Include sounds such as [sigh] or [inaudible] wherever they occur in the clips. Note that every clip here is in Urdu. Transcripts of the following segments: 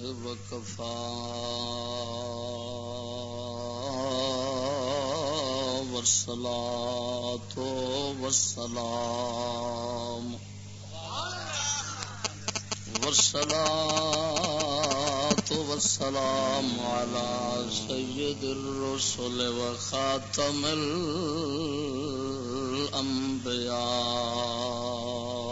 وكفى والصلاة والسلام والصلاة والسلام على سيد الرسل وخاتم الأنبياء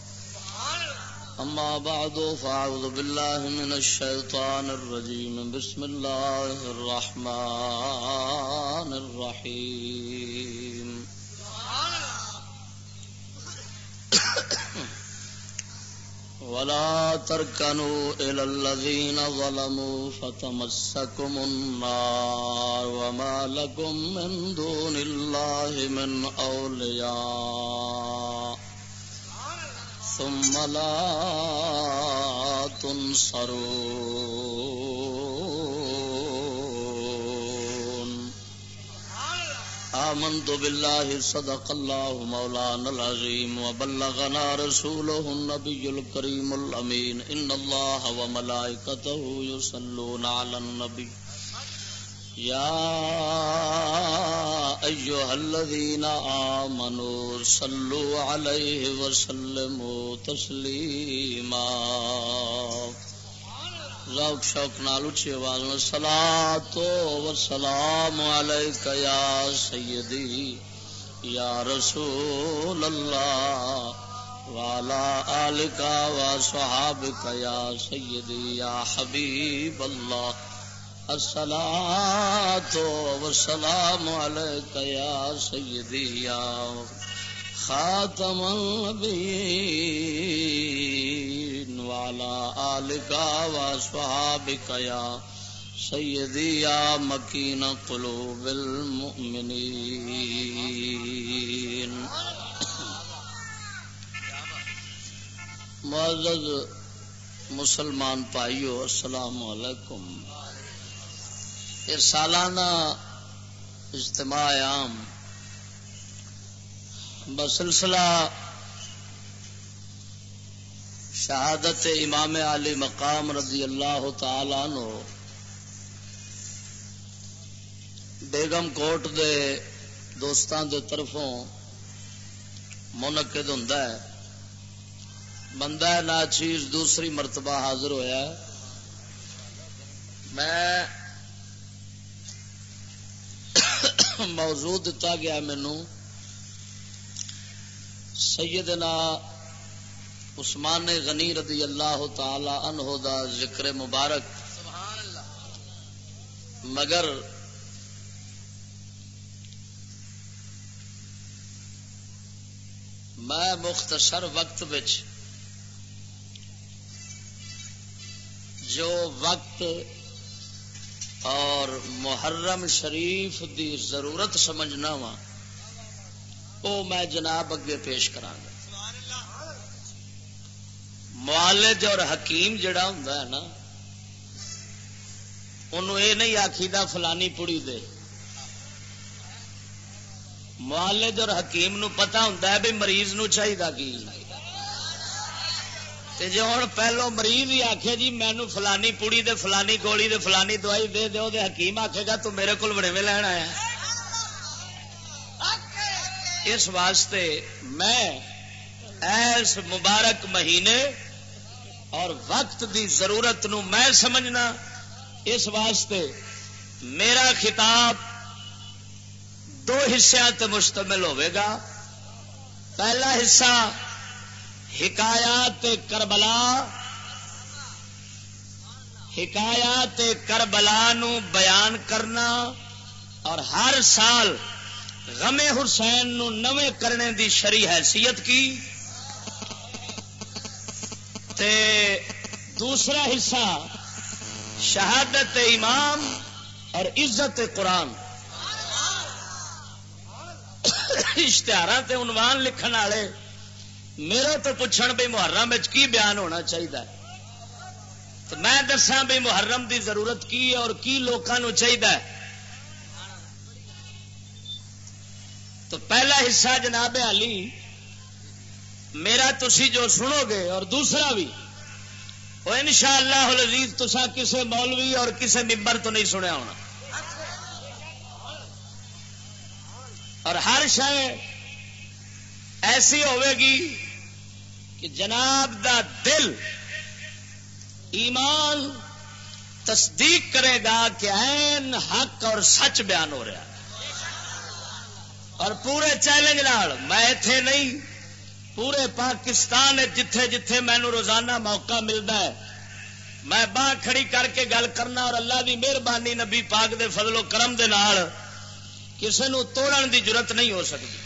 أما بعد، فأعوذ بالله من الشيطان الرجيم. بسم الله الرحمن الرحيم. ولا تركنوا إلى الذين ظلموا فتمسكم النار وما لكم من دون الله من أولياء. ثم لا تنصرون. آمنت بالله صدق الله مولانا العظيم وبلغنا رسوله النبي الكريم الأمين. إن الله وملائكته يصلون على النبي. يا أيها الذين آمنوا صلوا عليه وسلموا تسليما. ذوق شوق نال اچھی آواز میں سلا تو وسلام علیک یا سیدی، یا رسول اللہ والا آلکا و صحابک یا سیدی، یا حبیب اللہ. السلام وسلام علیک یا سیدی یا خاتم النبیین والا آلکا و صحابک یا سیدی یا مکین قلوب المؤمنین معزز مسلمان پائیو السلام علیکم۔ یہ سالانہ اجتماع عام۔ بسلسلہ شہادت امام علی مقام رضی اللہ تعالی عنہ۔ بیگم کوٹ دے دوستان دے طرفوں منعقد ہوں بندہ ناچیز دوسری مرتبہ حاضر ہویا ہے۔ میں موضوع دتا گیا مینو سیدنا عثمان غنی رضی اللہ تعالی عنہ دا ذکر مبارک۔ مگر میں مختصر وقت بچ جو وقت اور محرم شریف دی ضرورت سمجھنا وا وہ میں جناب اگے پیش کرا معالج اور حکیم جڑا ہوں نا انہوں یہ نہیں آخی دا فلانی پڑی دے۔ معالج اور حکیم نو پتا ہوں بھی مریض نو چاہیے کی۔ جی ہوں پہلو مریض ہی آخے جی مینو فلانی پوڑی دے، فلانی گولی دے، فلانی دوائی دے دے دے حکیم آخے گا تو میرے کو بڑے میں لینا آیا۔ اس واسطے میں ایس مبارک مہینے اور وقت دی ضرورت نو میں سمجھنا، اس واسطے میرا خطاب دو حصوں تے مشتمل ہوئے گا۔ پہلا حصہ حکایات کربلا حکایات کربلا نو بیان کرنا اور ہر سال غم حسین نو نوے کرنے دی شری حیثیت کی تے دوسرا حصہ شہادت امام اور عزت قرآن اشتہار عنوان لکھن والے میرے تو پوچھن بھی محرم کی بیان ہونا چاہیے تو میں دسا بھی محرم دی ضرورت کی ہے اور کی لوگوں چاہیے تو پہلا حصہ جناب علی، میرا تسی جو سنو گے اور دوسرا بھی، وہ ان شاء اللہ لذیذ تسا کسی مولوی اور کسی ممبر تو نہیں سنیا ہونا۔ اور ہر شے ایسی گی کہ جناب دا دل ایمان تصدیق کرے گا کہ این حق اور سچ بیان ہو رہا اور پورے چیلنج نال میں اتے نہیں، پورے پاکستان جتھے جتھے مینو روزانہ موقع ملتا ہے، میں باہ کھڑی کر کے گل کرنا اور اللہ دی مہربانی نبی پاک دے فضل و کرم دے نال کسی نو توڑن دی ضرورت نہیں ہو سکتی۔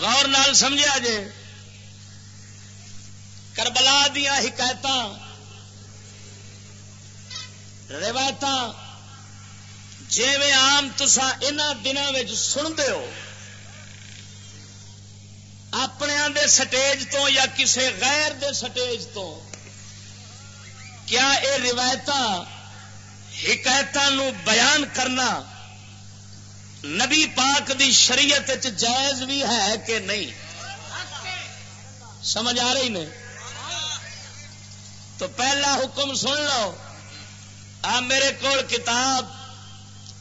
غور نال سمجھا جے۔ کربلا دیا حکایت روایت جی آم تسا ان دنوں سنتے ہو اپنے دے سٹیج تو یا کسی غیر دے سٹیج تو، کیا یہ روایت حکایت بیان کرنا نبی پاک دی شریعت جائز بھی ہے کہ نہیں؟ سمجھ آ رہی نے تو پہلا حکم سن لو، آ میرے کو کتاب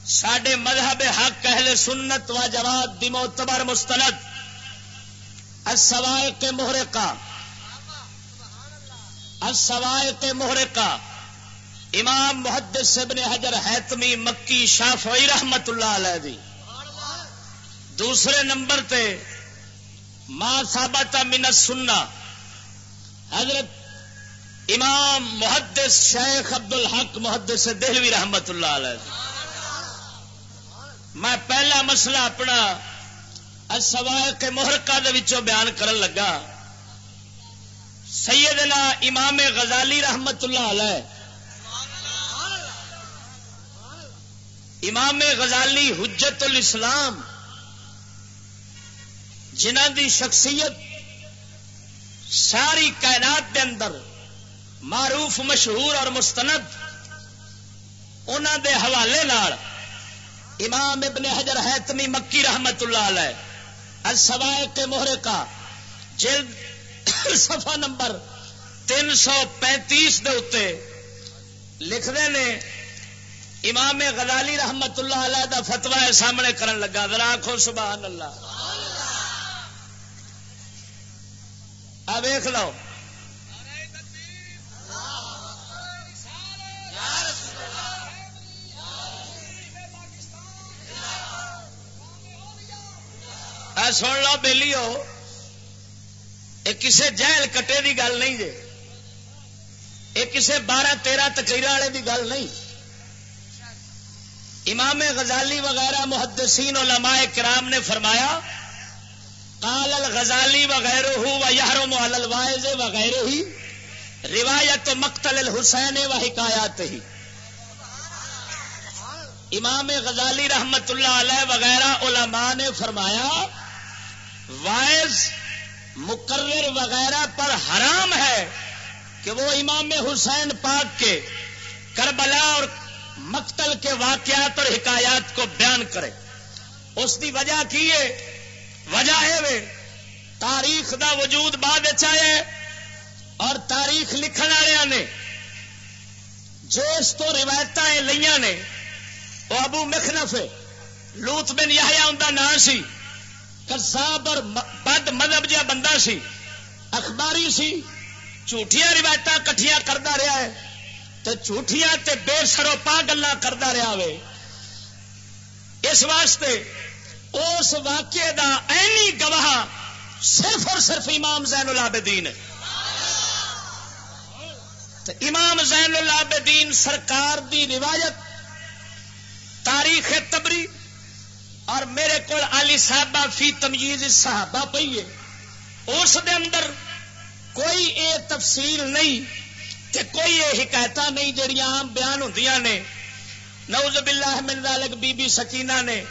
سڈے مذہب حق، اہل سنت و جواب دی معتبر مستند۔ السوائق محرقہ۔ السوائق محرقہ۔ امام محدث ابن حجر حیتمی مکی شافعی رحمت اللہ علیہ دی۔ دوسرے نمبر تے ما ثابت من سننا حضرت امام محدث شیخ عبد الحق محدث دہلوی رحمت اللہ علیہ۔ میں پہلا مسئلہ اپنا سوائے کے محرکا بیان کرن لگا۔ سیدنا امام غزالی رحمت اللہ علیہ۔ امام غزالی حجت الاسلام۔ جنہ دی شخصیت ساری کائنات دے اندر معروف، مشہور اور مستند انہوں دے حوالے نال امام ابن حجر حیتمی مکی رحمت اللہ علیہ السوائے کے موہرے کا جلد [coughs] صفحہ نمبر تین سو پینتیس دے اتے لکھتے نے، امام غزالی رحمت اللہ علیہ دا فتوا سامنے کرن لگا، ذرا آخو سبحان اللہ۔ آ ویخ لو۔ سن لو بہلی ہو یہ کسے جہل کٹے دی گل نہیں جے۔ یہ کسے بارہ تیرہ تکیر والے دی گل نہیں۔ امام غزالی وغیرہ، محدثین، علماء کرام نے فرمایا قال الغزالی وغیرہ ہو و یارم الوائز وغیرہ ہی روایت مقتل الحسین و حکایات ہی۔ امام غزالی رحمت اللہ علیہ وغیرہ علماء نے فرمایا وائز مقرر وغیرہ پر حرام ہے کہ وہ امام حسین پاک کے کربلا اور مقتل کے واقعات اور حکایات کو بیان کرے۔ اس کی وجہ کی ہے؟ وجہ ہے تاریخ دا وجود بعد چاہے اور تاریخ لکھن والے نے جو اس تو روایت لیا نے، وہ ابو مخنف لوت بن یہ ان کا نام سی کساب اور بد مذہب جہا بندہ سی، اخباری سی، جھوٹیاں روایت کٹھیاں کرتا رہا ہے تو جھوٹیاں تے بے سرو پا گلا کرتا رہا وے۔ اس واسطے اس واقعے دا اینی گواہ صرف اور صرف امام زین العابدین. ہے تو امام زین العابدین سرکار دی روایت، تاریخ تبری، اور میرے کو علی صاحبہ فی تمیز صحابہ پی ہے. اس دے اندر کوئی اے تفصیل نہیں تے کوئی یہ حکایت نہیں جڑیاں عام بیان ہوں نے. نوز باللہ من ذالک بی بی سکینہ نے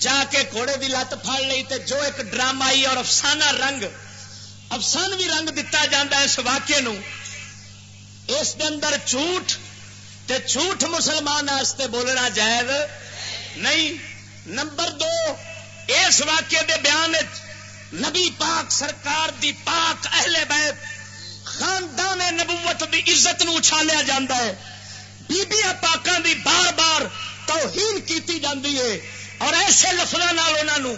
جا کے گھوڑے دی لت پھڑ لی تے جو ایک ڈرامائی اور افسانہ رنگ افسانوی رنگ دتا جاتا اس واقعے نو۔ اس دے اندر جھوٹ تے جھوٹ مسلمان واسطے بولنا جائز نہیں۔ نمبر دو، اس واقعے دے بیان نبی پاک سرکار دی پاک اہل بیت خاندان نبوت دی عزت نو اچھالیا جاتا ہے۔ بیبیا پاکاں دی بار بار توہین کیتی جاندی ہے۔ اور ایسے لفظوں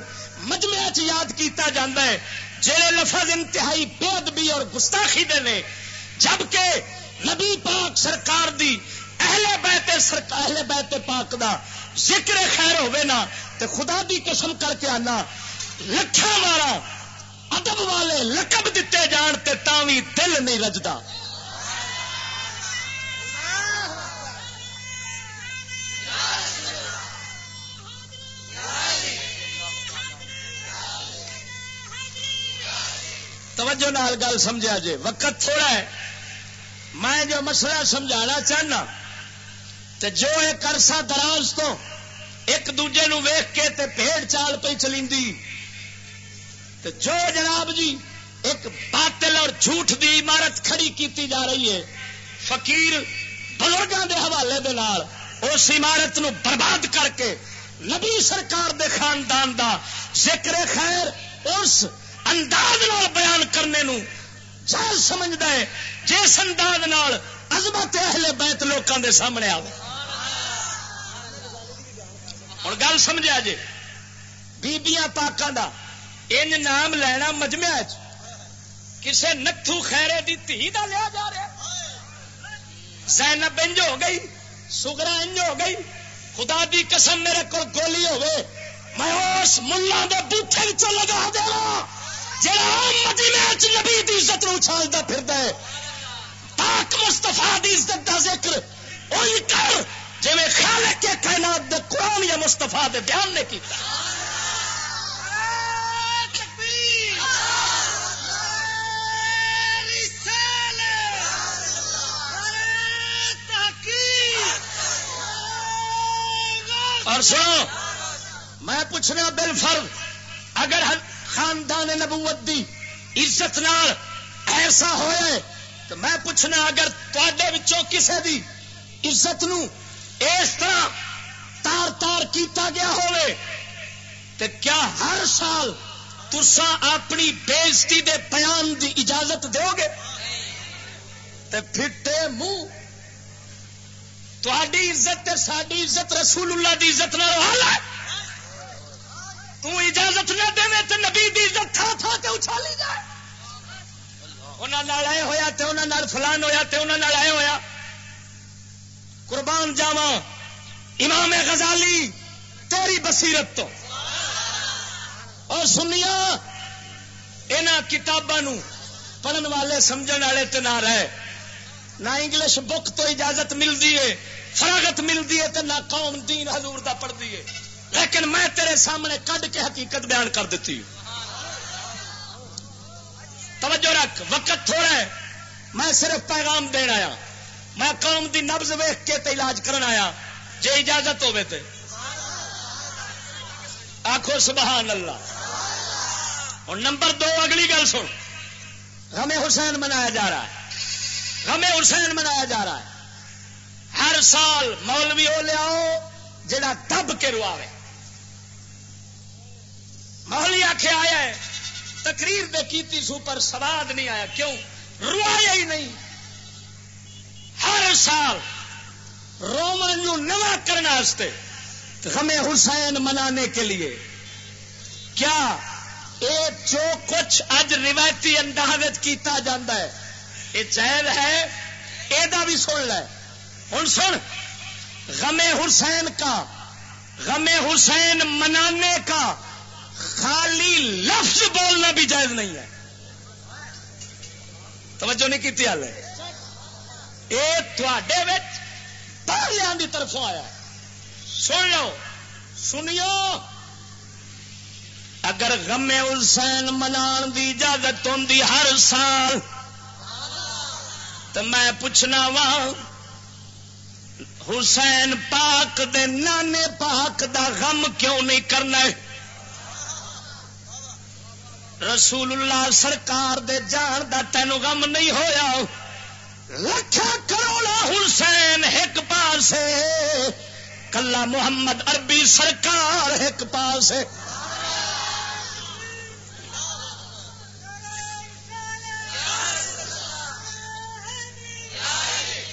مجمے چ یاد کیتا جاتا ہے جہے لفظ انتہائی بے ادبی اور گستاخی دے نے، جبکہ نبی پاک سرکار دی اہل بیت سرکار اہل بیت پاک دا ذکر خیر ہوے نا، تے خدا دی قسم کر کے آنا لکھا مارا، ادب والے لقب دیتے جان تے تاوی دل نہیں رجدا۔ توجہ نال گل سمجھا جے۔ وقت تھوڑا ہے۔ میں جو مسئلہ سمجھانا چاہنا تو جو ایک عرصہ دراز تو ایک دوجے نو ویخ کے تے بھیڑ چال پہ چلی تو جو جناب جی ایک باطل اور جھوٹ دی عمارت کھڑی کیتی جا رہی ہے، فقیر بزرگوں دے حوالے دے نال اس عمارت نو برباد کر کے نبی سرکار دے خاندان دا ذکر خیر، اس انداز نال بیان کرنے نو جائز سمجھتا ہے، جس انداز نال عظمت اہل بیت لوکاں دے سامنے آئے ہوں گل سمجھا جی بیبیاں پاکاں دا ان نام لینا مجمع کسے نتھو خیرے دی تھی دا لیا جا رہا زینب انج ہو گئی، سگرا انج ہو گئی، خدا دی قسم میرے کو گولی ہوے میں اس ملا دے بوٹے لگا دے جہاں نبی دی عزت نو اچھالتا پھر ہے، پاک مستفا دی عزت دا ذکر وہی کر جی خالق کے کائنات دے قرآن یا مستفا دے بیان نے کیتا۔ اور سنو، میں پوچھنا بل فرد اگر خاندان نبوت دی عزت نال ایسا ہوئے تو میں پوچھنا، اگر تے کسے دی عزت نو اس طرح تار تار کیتا گیا ہوئے تو کیا ہر سال تسا اپنی بےزتی دے بیان دی اجازت دو گے؟ تو پھٹے منہ تھی عزت ساری عزت رسول اللہ دی عزت نہ ہے۔ تو اجازت نہ دے تو نبی دی عزت تھا تھا تے اچھالی جائے۔ انہوں آئے ہوا تو انہوں فلان ہوا تو انہوں آئے ہوا قربان جاوا امام غزالی، تیری بصیرت تو۔ اور سنیا یہاں کتابوں پڑھن والے سمجھ والے تو نہ رہے۔ نہ انگلش بک تو اجازت ملتی ہے، فراغت ملتی ہے تو نہ قوم دین حضور دا پڑھتی ہے۔ لیکن میں تیرے سامنے کڈ کے حقیقت بیان کر دیتی توجہ رکھ، وقت تھوڑا ہے۔ میں صرف پیغام دین آیا۔ میں قوم دی نبز ویخ کے تے علاج کرن آیا۔ جے اجازت ہوے تے۔ آخو سبحان اللہ۔ اور نمبر دو، اگلی گل سن۔ غم حسین منایا جا رہا ہے۔ غم حسین منایا جا رہا ہے۔ ہر سال مولوی ہو لیاؤ جڑا دب کے رواوے محلی آخیا آیا ہے، تقریر دے کیتی سو پر سواد نہیں آیا، کیوں؟ روایا ہی نہیں۔ ہر سال رومن نوا کرنے ہمیں حسین منانے کے لیے۔ کیا یہ جو کچھ اج روایتی انداز کیتا جاتا ہے یہ جائز ہے یہ بھی سن لے۔ ہوں سن، غم حسین کا، غم حسین منانے کا۔ خالی لفظ بولنا بھی جائز نہیں ہے۔ توجہ نہیں کی حال ہے۔ یہ تھے طرفوں آیا سن لو، سنیو۔ اگر غم حسین منان دی اجازت ہوں ہر سال، تو میں پوچھنا وا، حسین پاک دے نانے پاک دا غم کیوں نہیں کرنا رسول اللہ سرکار دے جان دا تین غم نہیں ہویا۔ لکھا کروڑا حسین ایک پاس کلا محمد عربی سرکار ایک پاس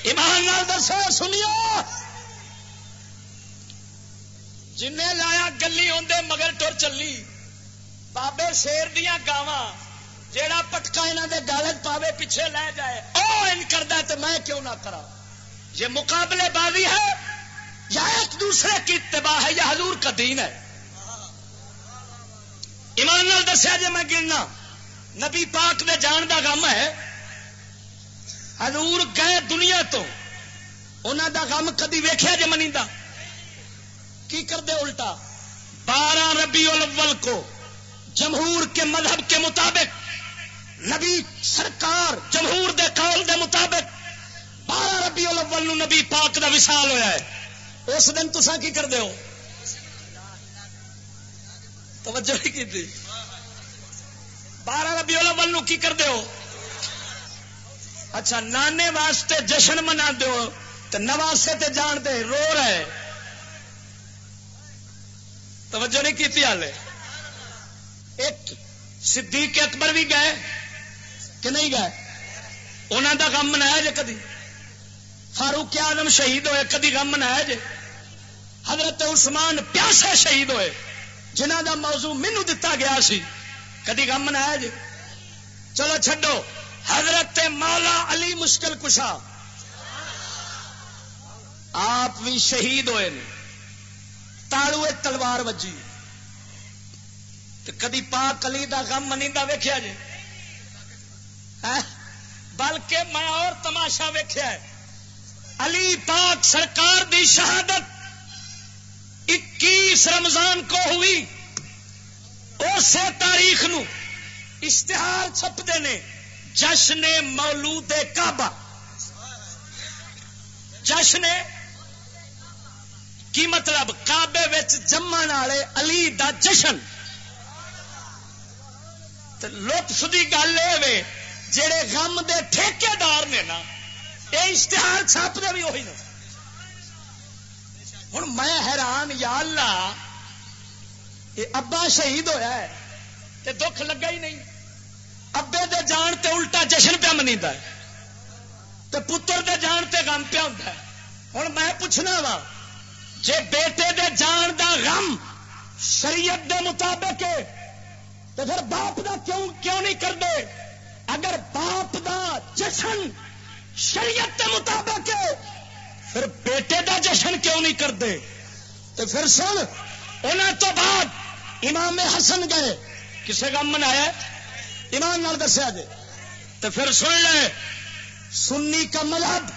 ایمان دسو، سنیو۔ جن لایا گلی آدھے مگر ٹر چلی۔ بابے شیر دیا گاواں جیڑا پٹکا یہاں دے گالج پاوے پیچھے لے جائے او ان کرتا تو میں کیوں نہ کرا یہ مقابلے بازی ہے یا ایک دوسرے کی اتباع ہے یا حضور کا دین ہے ایمان دسیا جی میں گرنا نبی پاک نے جان دا غم ہے حضور گئے دنیا تو انہوں دا غم کدی ویخیا جی منی کی کرتے الٹا بارہ ربی الاول کو جمہور کے مذہب کے مطابق، نبی سرکار جمہور دے قول دے مطابق بارہ ربی الاول نو نبی پاک دا وصال ہویا ہے۔ اس دن تسا کی کر دیو توجہ نہیں کی تھی۔ بارہ ربی الاول نو کی کر دیو اچھا نانے واسطے جشن منا دو تو نواسے تے جان دے، رو رہے۔ توجہ نہیں کی تھی حال ایک صدیق اکبر بھی گئے کہ نہیں گئے؟ انہوں دا غم منایا جے کدی؟ فاروق آدم شہید ہوئے، کدی غم منایا جے؟ حضرت عثمان پیاسے شہید ہوئے جنہ دا موضوع مینو دتا گیا سی، کدی غم منایا جے؟ چلو چھڈو، حضرت مولا علی مشکل کشا۔ آپ بھی شہید ہوئے تالو تلوار وجی۔ کدی پاک علی دا غم منی ویخیا جی ہاں؟ بلکہ میں اور تماشا ویخیا علی پاک سرکار دی شہادت اکیس رمضان کو ہوئی۔ اسی تاریخ نو اشتہار چھپتے نے جشن مولود کعبہ۔ جشن کی مطلب کعبے جمن والے علی دا جشن۔ لطف کی گل یہ جڑے غم دے ٹھیکے دار نے نا یہ اشتہار چھاپتے بھی وہی ہوں میں حیران، یا اللہ یہ ابا شہید ہویا ہے، تے دکھ لگا ہی نہیں۔ ابے دے جان تے الٹا جشن پہ منی ہے، تے پتر دے جان تے غم پیا ہوتا ہے۔ ہوں میں پوچھنا وا، جے بیٹے دے جان دا غم شریعت دے مطابق تو پھر باپ دا کیوں کیوں نہیں کرتے؟ اگر باپ دا جشن شریعت کے مطابق ہے، پھر بیٹے دا جشن کیوں نہیں کرتے؟ تو پھر سن انہیں تو بعد امام حسن گئے۔ کسے غم منایا؟ ایمان نال دسیا جی تو پھر سن لے، سنی کا مذہب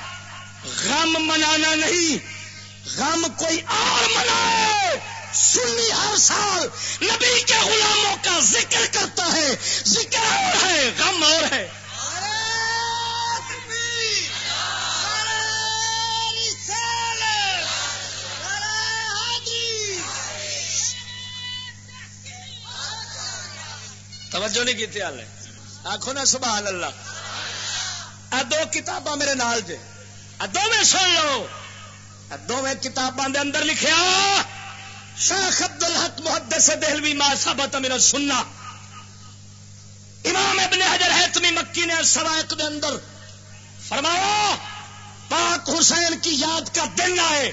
غم منانا نہیں، غم کوئی اور منائے۔ سنی ہر سال نبی کے غلاموں کا ذکر کرتا ہے ذکر اور ہے غم اور ہے۔ توجہ نہیں کی حال آخو نا سبحان اللہ۔ دو کتاباں میرے نال جے۔ دو میں سن لو۔ دو میں کتاباں دے اندر لکھیا۔ شیخ عبد الحق محدث دہلوی ما ثابت میرا سننا امام ابن حجر حتمی مکی نے سوائق دے اندر فرمایا، پاک حسین کی یاد کا دن آئے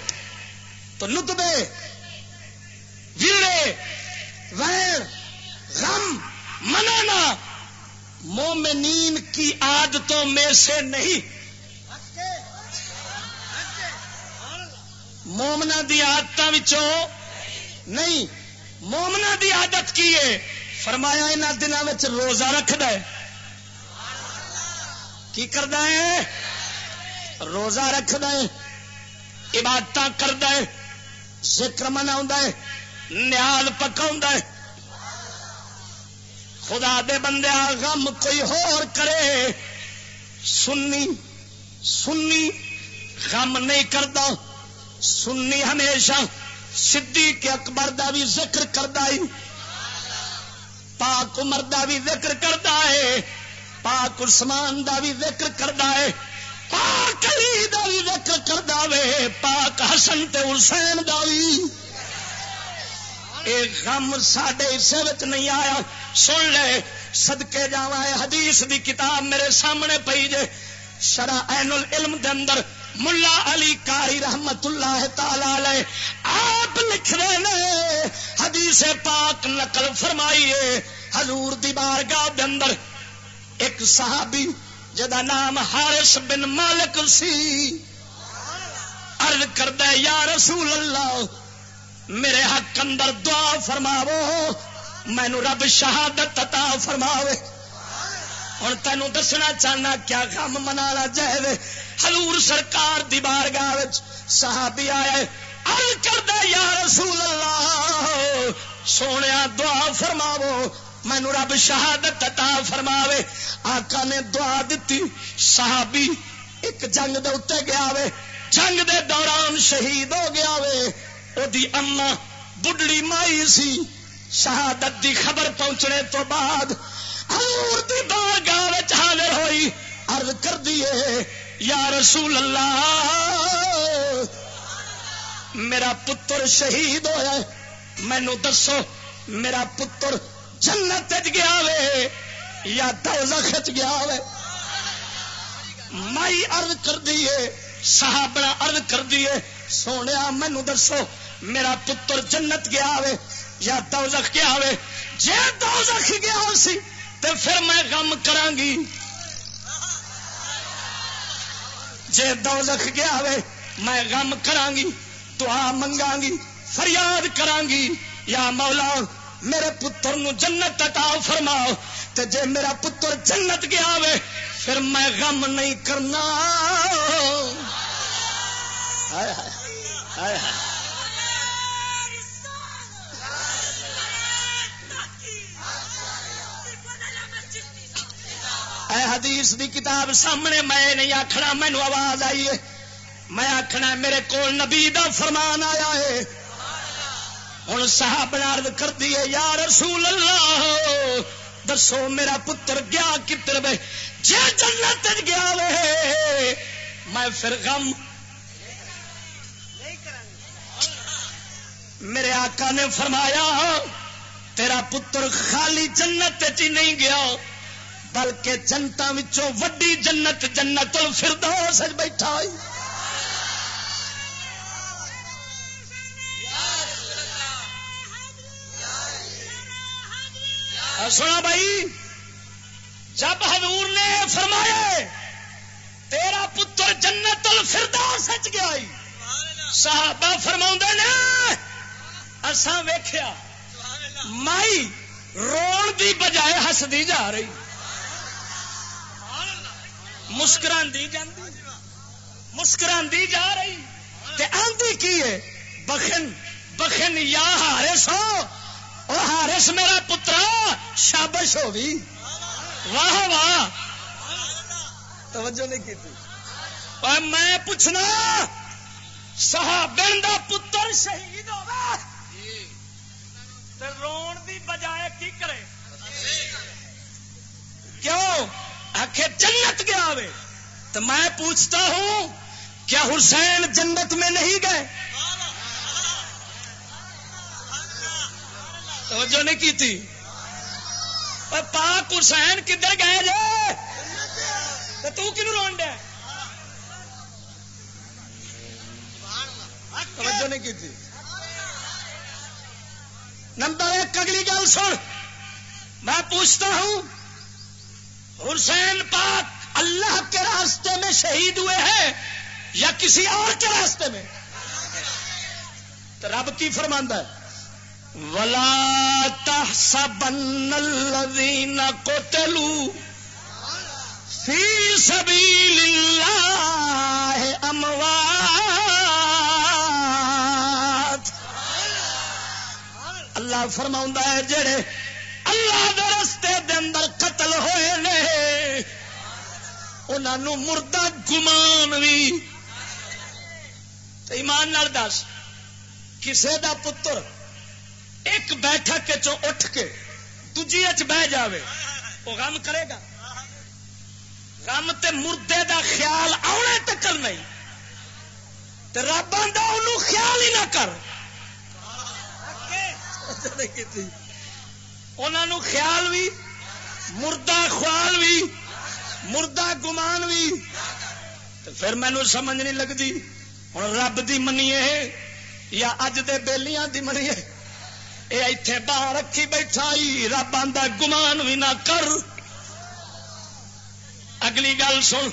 تو نتبے ویڑے، ویر، غم، منانا، مومنین کی عادتوں میں سے نہیں۔ مومنا دی آدت نہیں مومنا دی عادت کی ہے؟ فرمایا ان دنوں روزہ رکھد کی کرد روزہ رکھد عبادت کرد ذکر منا نیال پکا خدا دے بندے غم کوئی ہور کرے۔ سنی سنی، غم نہیں کرتا سنی ہمیشہ۔ سدھی کے اکبر دا بھی ذکر کرتا ہی پاک عمر دا بھی ذکر کرتا ہے۔ پاک عثمان دا بھی ذکر کرتا ہے۔ پاک علی دا بھی ذکر کرتا وے۔ پاک حسن تے حسین دا بھی۔ اے غم ساڈے حصے وچ نہیں آیا۔ سن لے، صدقے جاوا حدیث دی کتاب میرے سامنے پئی جے۔ شرع عین العلم دے اندر ملا علی کاری رحمت اللہ تعالی آپ لکھ رہے نے حدیث پاک نقل فرمائیے۔ حضور دی بارگاہ دے اندر ایک صحابی جدا نام حارث بن مالک سی، عرض کردہ، یا رسول اللہ، میرے حق اندر دعا فرماو مینو رب شہادت عطا فرماوے۔ ہوں تینوں دسنا چاہنا کیا غم منا جائے۔ حضور سرکار دی بارگاہ صحابی آئے ال کر یا رسول اللہ سونے دعا فرماو مینو رب شہادت عطا فرماوے۔ آقا نے دعا دیتی صحابی ایک جنگ دے اتنے گیا وے، جنگ دے دوران شہید ہو گیا وے۔ او دی اما بڈڑی مائی سی، شہادت دی خبر پہنچنے تو بعد حضور دی بارگاہ وچ حاضر ہوئی، عرض کر دیے یا رسول اللہ، میرا پتر شہید ہوا مینو دسو، میرا پتر جنت گیا وے یا دوزخ گیا وے۔ مائی ارد کر دیے صحابہ ارد کر دیے سونے مینو دسو، میرا پتر جنت گیا وے یا دوزخ گیا وے۔ جے دوزخ گیا سی تو پھر میں غم کرا گی۔ جے دوزخ گیا وے میں غم کرا گی دعا منگا گی فریاد کرا گی یا مولا، میرے پتر نو جنت عطا فرماؤ، تے جے میرا پتر جنت گیا وے پھر میں غم نہیں کرنا۔ اے حدیث دی کتاب سامنے میں نہیں آخنا مینو آواز آئی ہے۔ میں آخنا میرے کو نبی دا فرمان آیا ہے۔ ہوں صاحب عرض کر دیے یا رسول اللہ، دسو میرا پتر گیا کتر بے جی جنت گیا وے۔ میں پھر غم میرے آقا نے فرمایا، تیرا پتر خالی جنت چ نہیں گیا۔ بلکہ جنتا وڈی جنت جنت الفردوس بیٹھا ہوئی۔ سنا بھائی، جب حضور نے فرمایا، تیرا پتر جنت الفردار سچ گیا صحابہ فرما نے، اساں ویخیا مائی رو دی بجائے ہسدی جا رہی۔ مسکران دی جاندی مسکران دی جا رہی۔ تے آندی کی ہے؟ بخن بخن یا ہارے سو وہ ہارس میرا پترا، شابش ہو گئی واہ واہ۔ توجہ نہیں کی اور میں پوچھنا، صحابن دا پتر شہید ہوا رون دی بجائے کی کرے؟ کیوں؟ آخر جنت گیا وے تو میں پوچھتا ہوں، کیا حسین جنت میں نہیں گئے؟ توجہ نہیں کی تھی؟ پاک حسین کدھر گئے جے؟ تو کنو رون ڈیا توجہ نہیں کی تھی۔ نمبر ایک، اگلی گل سن۔ میں پوچھتا ہوں حسین پاک اللہ کے راستے میں شہید ہوئے ہیں یا کسی اور کے راستے میں؟ تو رب کی فرماندہ ہے، ولا تحسبن الذين قتلوا في سبيل الله اموات اللہ فرماؤں ہے، جڑے اللہ دے رستے دے اندر قتل ہوئے نے۔ انہوں مردہ گمان بھی۔ ایمان نال دس کسے دا پتر ایک بیٹھک اٹھ کے دجی بہ جاوے وہ غم کرے گا۔ غم تے مردے دا خیال آنے تک نہیں۔ رب آ خیال ہی نہ کر۔ انہوں خیال بھی مردہ خوال بھی، مردہ گمان بھی۔ پھر مینو سمجھ نہیں لگتی ہوں رب کی منیے یا اج دے بیلیاں دی منیے یہ اتے باہر رکھی بیٹھا رب آدھا گمان بھی نہ کر۔ اگلی گل سن،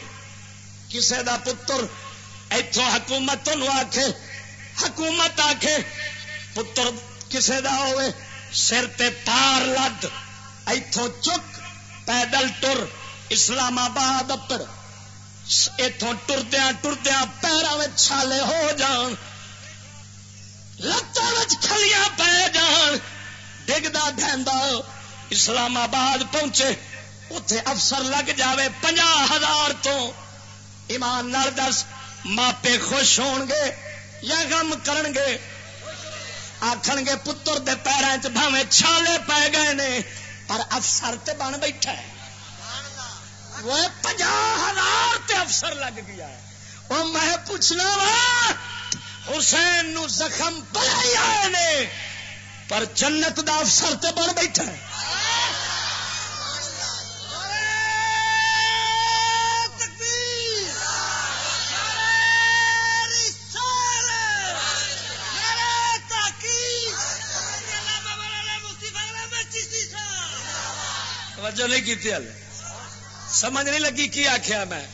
کسے دا پتر اتوں حکومت آخ حکومت آخ پتر کسے دا ہوئے سر تے پار لد اتوں چک پیدل ٹر اسلام آباد اپڑ اتوں ٹردیا ٹردیا پیروں چھالے ہو جان۔ لتان کھلیاں پی جان۔ ڈگتا ڈہدا اسلام آباد پہنچے۔ اتے افسر لگ جاوے پنجا ہزار تو۔ ایمان نال دس، ماپے خوش ہون گے یا غم کرن گے؟ آخر گے پتر دے پیروں چ چھالے پی گئے نے۔ پر افسر تے بن بیٹھا ہے۔ وہ پنجا ہزار تے افسر لگ گیا ہے۔ وہ میں پوچھنا وا، حسین نو زخم بڑے آئے نے، پر جنت دا افسر تے بن بیٹھا ہے۔ توجہ نہیں کی ہل سمجھ نہیں لگی کی آخیا میں؟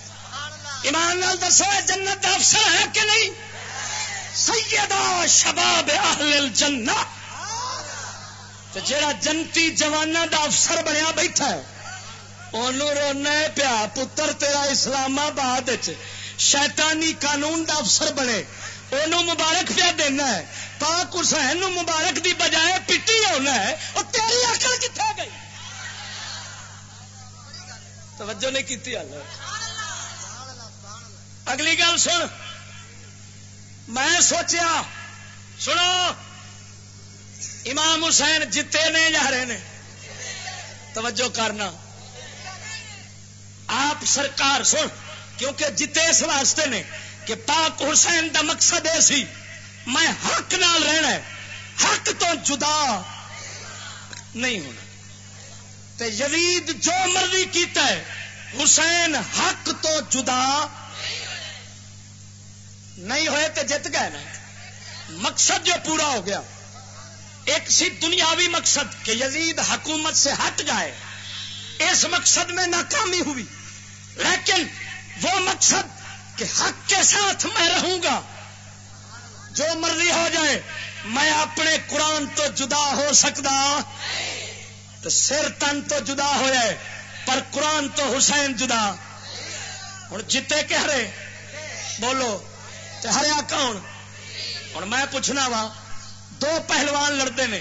ایمان نال دسو جنت افسر ہے کہ نہیں؟ سیدہ شباب اہل الجنہ۔ جڑا جنتی جوانا دا افسر بنیا بیٹھا ہے رونا پیا، پتر تیرا اسلام آباد شیطانی قانون دا افسر بنے۔ انہوں مبارک پیا دینا ہے۔ پاک حسین مبارک دی بجائے پٹی ہونا ہے اور تیری اکل کتنے گئی توجہ نہیں کی اگلی گل سن۔ میں سوچیا، سنو۔ امام حسین جیتے نے جا رہے نے؟ توجہ کرنا۔ آپ سرکار سن، کیونکہ جیتے اس واسطے نے کہ پاک حسین دا مقصد یہ سی، میں حق نال رہنا ہے۔ حق تو جدا نہیں ہونا۔ تے یزید جو مرضی کیتا ہے حسین حق تو جدا نہیں ہوئے تو جت گئے نا۔ مقصد جو پورا ہو گیا، ایک سی دنیاوی مقصد کہ یزید حکومت سے ہٹ جائے۔ اس مقصد میں ناکامی ہوئی، لیکن وہ مقصد کہ حق کے ساتھ میں رہوں گا۔ جو مرضی ہو جائے، میں اپنے قرآن تو جدا ہو سکتا۔ تو سر تن تو جدا ہو جائے پر قرآن تو حسین جدا۔ ہوں جیتے کہ ہرے بولو ہریا کون ہوں میں پوچھنا وا، دو پہلوان لڑتے ہیں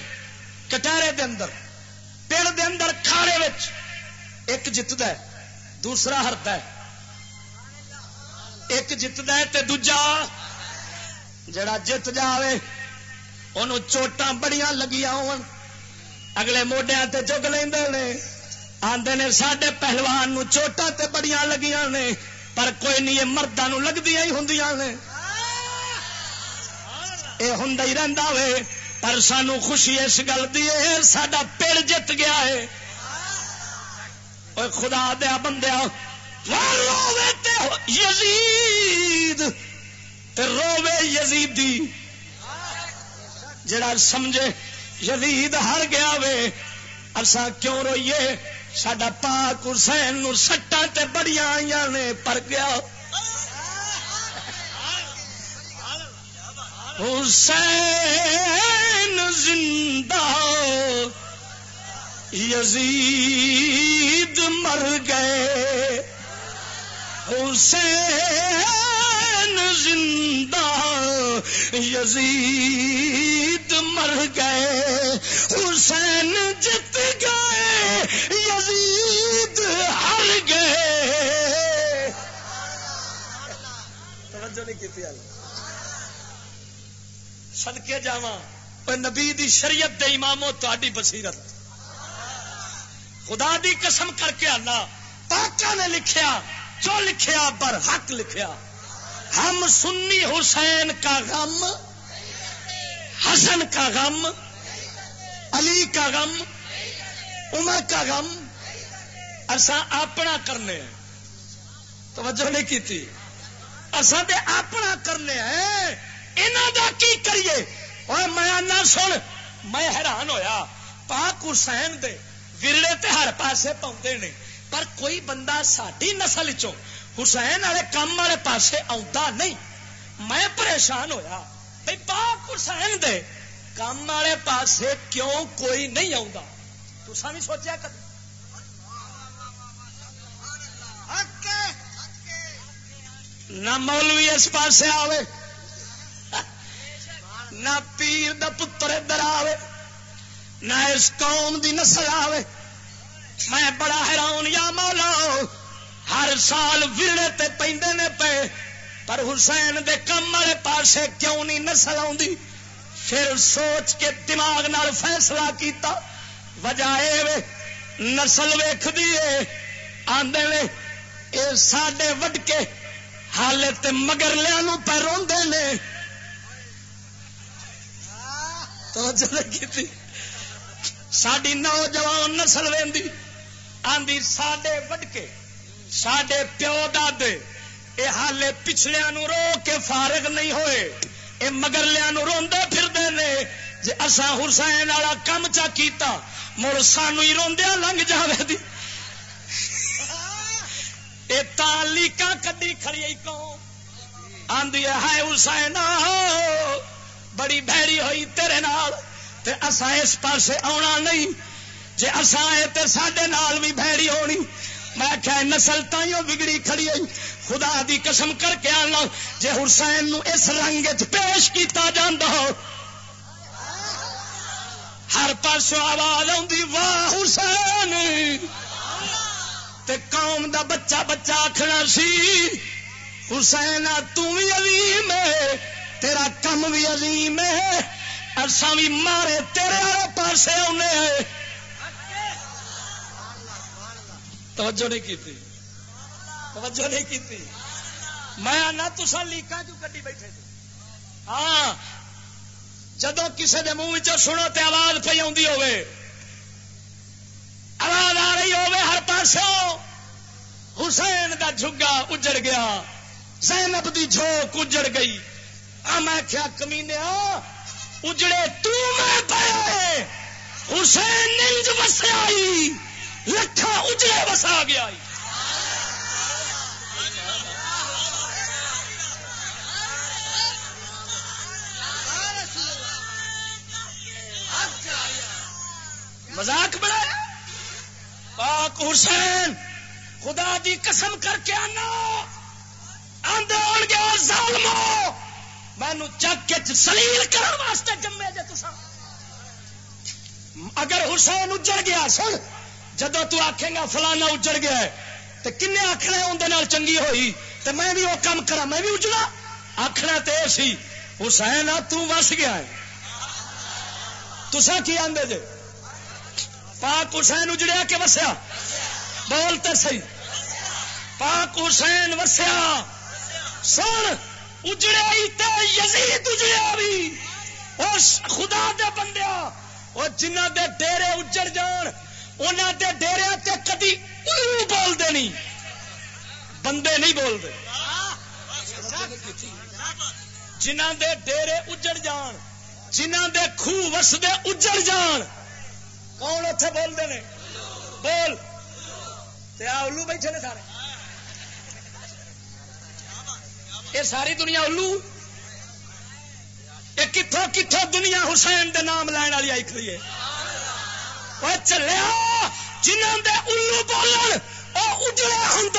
کٹارے دے اندر، پیڑ دے اندر کھاڑے وچ ایک جتتا ہے، دوسرا ہرتا ہے۔ ایک جتتا ہے تے دوجا جڑا جت جائے ان چوٹاں بڑیاں لگیاں ہون۔ اگلے موڈیا تے چگ لے آدھے نے سڈے پہلوان نو چوٹاں تے بڑیاں لگیاں نے، پر کوئی نہیں، یہ مردوں لگتی ہی ہوں نے۔ یہ ہوں ہی رہتا وے، پر سانو خوشی اس گل کی سڈا پیڑ جت گیا ہے خدا دیا بندیا روے تے یزید، تے روے یزیدی۔ جڑا سمجھے یزید ہر گیا وے اسا کیوں روئیے؟ سڈا پاک حسین نو سٹا تے بڑی آئی نے پر گیا حسین زندہ یزید مر گئے حسین زندہ یزید مر گئے حسین جت گئے یزید ہر گئے۔ توجہ نہیں کی سدکے جا نبی دی شریعت دے اماموں تاری بصیرت۔ خدا دی قسم کر کے آنا پاکا نے لکھیا جو لکھیا پر حق لکھیا۔ ہم سنی حسین کا غم، حسن کا غم، علی کا غم، عمر کا غم اصا اپنا کرنے توجہ نہیں کی تھی اصا دے اپنا کرنے ہیں۔ انہوں دا کی کریے؟ اور میں نہ سن، میں حیران ہویا۔ پاک حسین دے ورڑے تے ہر پاسے پاؤں نے پر کوئی بندہ ساری نسل چ حسین والے کام والے پاسے آتا نہیں۔ میں پریشان ہویا۔ بھائی پاک حسین دے کام والے پاسے کیوں کوئی نہیں آتا تسا بھی سوچا کدی؟ نہ مولوی اس پاسے آوے، نہ پیر دا پتر ادھر آوے، نہ اس قوم دی نسل آوے۔ میں بڑا حیران یا مولا ہر سال ویڑے تے پیندے نے پے، پر حسین دے کم والے پاسے کیوں نہیں نسل آندی پھر سوچ کے دماغ نال فیصلہ کیتا، وجہ اے نسل ویخ دیے آدھے اے ساڈے وڈ کے حالے تے مگر لیا پہ روندے نے۔ تو کی ساری نوجوان نسل وی آدھی سڈے وڈکے۔ سڈے پیو دے یہ حالے پچھلیا نو رو کے فارغ نہیں ہوئے یہ مگرلیا روندے پھرتے ہیں جی اصا حسین والا کم چا کیتا، مڑ سانو ہی روندیا لنگ جائے دی۔ یہ تالیکا کدی کھڑی کون؟ آدھی ہے حسین بڑی بھڑی ہوئی تیرے نال، تے اسا اس پاسے آنا نہیں، جے اسا آئے تے ساڈے نال بھی بھڑی ہونی۔ میں کہ نسل تائیوں بگڑی کھڑی ہے خدا دی قسم کر کے آنا۔ جے حسین نو اس رنگ پیش کیتا جاندا ہو۔ ہر پاسوں آواز آتی واہ حسین! تے قوم دا بچہ بچہ آخنا سی، حسین تم عظیم ہے، تیرا کم بھی عظیم ہے۔ ارسا بھی مارے تیرے پاسے آنے توجہ نہیں کی توجہ نہیں کی میں آنا تسا لیکا جو کٹی بیٹھے تھے۔ ہاں جدو کسی کے منہ سنو تے آواز پہ آئی ہوے آواز آ رہی ہوے ہر پاسوں۔ حسین دا جھگا اجڑ گیا۔ زینب دی جھوک اجڑ گئی۔ آ میں کیا کمینے اجڑے تو میں پائے حسین ننج وسیا لکھا اجڑے وسا گیا مزاق بڑھایا پاک حسین، خدا دی قسم کر کے آنا۔ آدھے گیا ظالمو۔ مینو چک کے سلیل کرنے واسطے جمے جے تسا اگر حسین اجڑ گیا، سن۔ جدو تو آخے گا فلانا اجڑ گیا تو کن آخنا اندر چنگی ہوئی؟ تو میں بھی وہ کام کرا میں بھی اجڑا؟ آخنا تو یہ سی، حسین تس گیا ہے۔ تسا کی آدھے جے؟ پاک حسین اجڑیا کہ وسیا؟ بولتے سی پاک حسین وسیا۔ سن اجڑیا یزید اجڑیا بھی۔ خدا دے بندیا وہ جنہ دے ڈیرے اجڑ جان انہوں دے ڈیرے تے کدی الو بولتے نہیں۔ بندے نہیں بولتے جنہ دے ڈیرے اجڑ جان جنہ دے خوہ وسدے اجڑ جان، کون اتنے بولتے ہیں بول۔ الو بیٹھے نے سارے۔ یہ ساری دنیا الو۔ یہ کتوں کتوں دنیا حسین دے نام لائن والی آئی کھڑی ہے۔ چلیا جنہوں دے الو بولن وہ اجڑے ہوں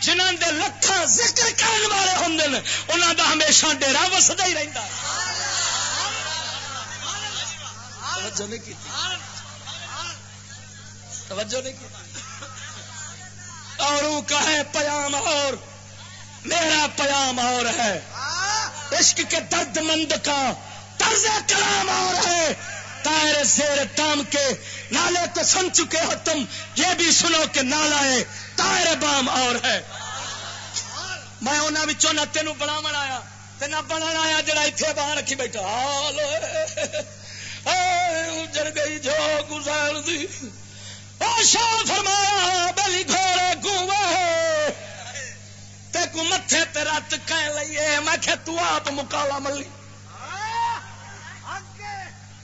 جنہوں دے لکھان ذکر کرنے والے ہوں انہوں دا ہمیشہ ڈیرا وسدا ہی رہتا توجہ نہیں کی توجہ نہیں کی اور کہے پیام اور میرا پیام اور ہے عشق کے درد مند کا طرز کلام اور ہے تائر زیر تام کے نالے تو سن چکے ہو تم، یہ بھی سنو کہ نالا ہے تائر بام اور ہے۔ میں انہوں نہ تینوں بنا بنایا نہ بنا آیا جڑا اتنے باہر رکھی بیٹھا۔ ہال اجڑ گئی جو گزار دی۔ شاہ فرمایا، بلی گھوڑے گوے تے کو متھے تے رات کہہ لئیے میں کہ تو آپ مکالا ملی۔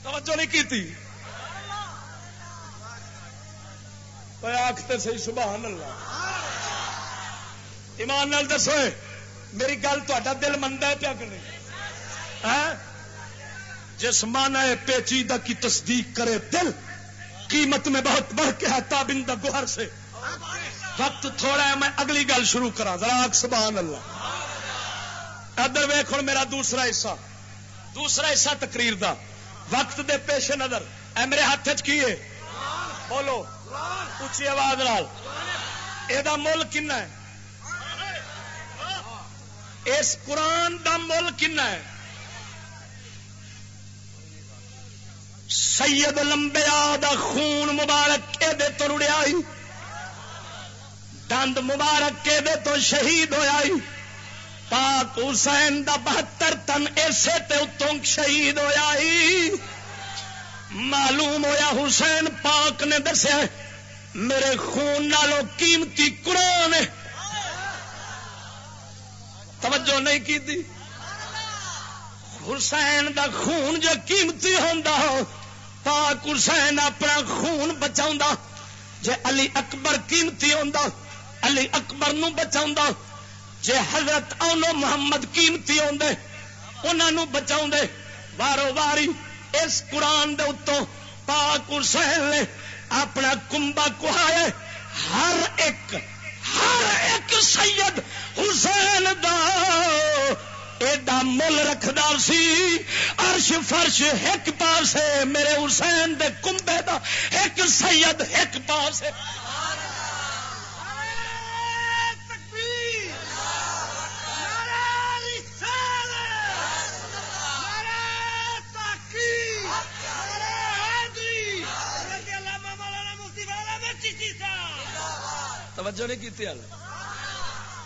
توجہ نہیں کی آختے سی سبحان اللہ۔ ایمان نال دسو میری گل تا دل منتا ہے پیا کہ نہیں؟ ہاں؟ جس مانا پیچیدہ کی تصدیق کرے دل، قیمت میں بہت بڑھ کے ہے تابندہ گوہر سے۔ وقت تھوڑا ہے، میں اگلی گل شروع کرا ذرا سبحان اللہ۔ ادھر ویخ میرا دوسرا حصہ۔ دوسرا حصہ تقریر دا۔ وقت دے پیش نظر۔ اے میرے ہاتھ کی بولو۔ اچھی آواز لال یہ مل کن ہے؟ اس قرآن دا مل کن ہے؟ سید لمبیا دا خون مبارک یہ تو رڑیا دند مبارک کے تو شہید ہوا پاک حسین دا بہتر تن ایسے تے اتوں شہید ہوا معلوم ہویا حسین پاک نے دسیا میرے خون نالو قیمتی قرآن توجہ نہیں کی دی۔ حسین دا خون جو قیمتی ہوں پاک حسین اپنا خون بچا جے علی اکبر قیمتی ہوں علی اکبر نو بچا جے حضرت اونو محمد قیمتی آدھے انہوں بچا وارو واری اس قرآن دے اتوں پاک حسین نے اپنا کمبا کہایا، ہر ایک ہر ایک سید حسین دا ایڈا مل رکھدا سی، عرش فرش ایک پاس میرے حسین دے کمبے دا، ایک سید ایک پاس توجہ نہیں کی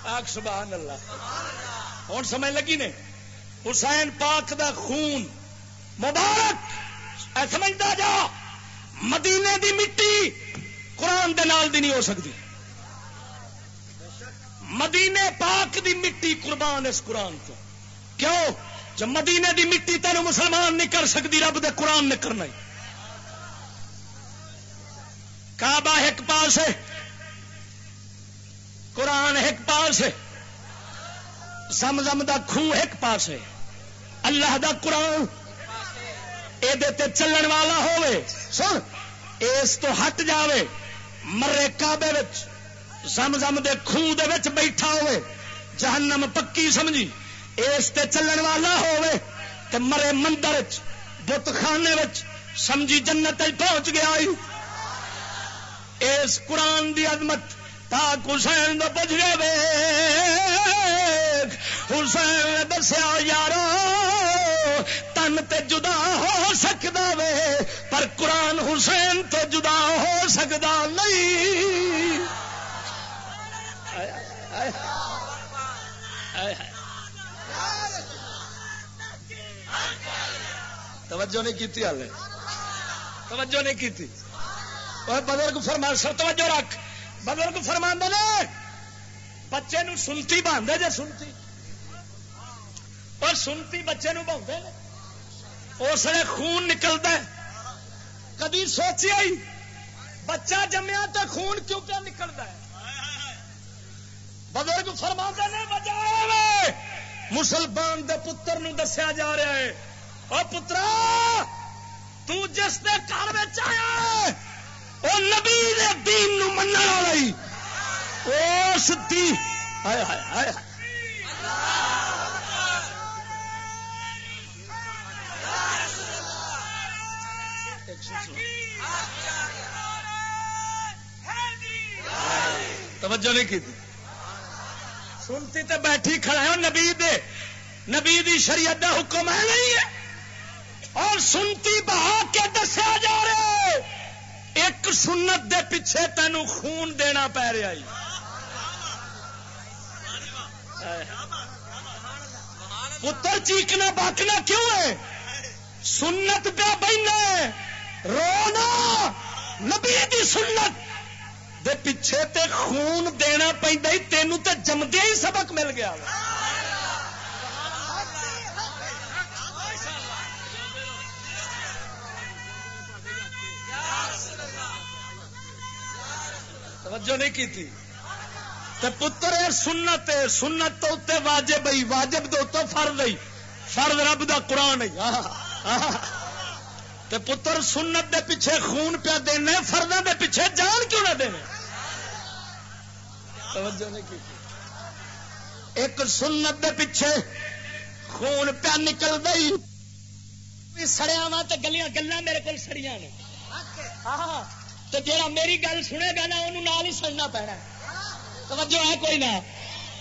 آگ سبحان اللہ۔ ہوں سمجھ لگی نے؟ حسین پاک دا خون۔ مبارک! اے سمجھتا جا۔ مدینے دی مٹی قرآن دے نال دی نہیں ہو سکتی۔ مدینے پاک دی مٹی قربان اس قرآن تو۔ کیوں؟ جب مدینے دی مٹی تینوں مسلمان نہیں کر سکتی، رب دے قرآن نے کرنا کعبہ ایک پاس ہے قرآن ایک پاس ہے زم زم دا خو ایک پاس ہے۔ اللہ دا قرآن یہ چلن والا ہوئے سن اس تو ہٹ جاوے۔ مرے کابے زم زم دے خو دے وچ بیٹھا ہوئے جہنم پکی سمجھی۔ اس تے چلن والا ہوئے تے مرے مندر بت خانے سمجھی جنت پہنچ گیا اس قرآن دی عظمت پاک حسین تو پوچھ گئے حسین نے دسیا یار تن تے جدا ہو سکتا وے، پر قرآن حسین تو جدا ہو سکتا نہیں۔ توجہ نہیں کی ہال توجہ نہیں کی بدل فرما سر توجہ رکھ۔ بزرگ فرما نے، بچے نو سنتی باندھے جے سنتی۔ اور سنتی بچے نو بہتے اس لیے خون نکلتا ہے۔ کدی سوچیا ہی بچہ جمیا تو خون کیوں کیا نکلتا ہے؟ بزرگ فرما نے بجائے مسلمان دے پتر نو دسیا جا رہا ہے۔ اور پترا، تو جس دے گھر آیا وہ نبی دین نو من والی اس دی توجہ نہیں کی سنتی تے بیٹھی کھڑا ہے نبی دے۔ نبی دی شریعت دا حکم ہے نہیں ہے۔ اور سنتی بہا کے دسیا جا رہا ایک سنت دے پیچھے تینوں خون دینا پی رہا پتر چیخنا باقنا کیوں ہے؟ سنت پہ بہنا رونا۔ نبی دی سنت دے پیچھے تے خون دینا پہ تینوں تے جمدیا ہی سبق مل گیا۔ توجہ نہیں کی تھی۔ تے پتر سنت سنت تو اتنے واجب ہی واجب تو اتو فرد ہی فرد رب دا قرآن ہی تے پتر سنت دے پیچھے خون پیا دینا فرداں دے پیچھے جان کیوں نہ دینا توجہ نہیں کی تھی۔ ایک سنت دے پیچھے خون پیا نکل گئی۔ سڑیا وا تو گلیاں گلا میرے کو سڑیا نے۔ تو جا میری گل سنے گا نا انہوں نال ہی سڑنا پینا توجہ ہے کوئی نہ؟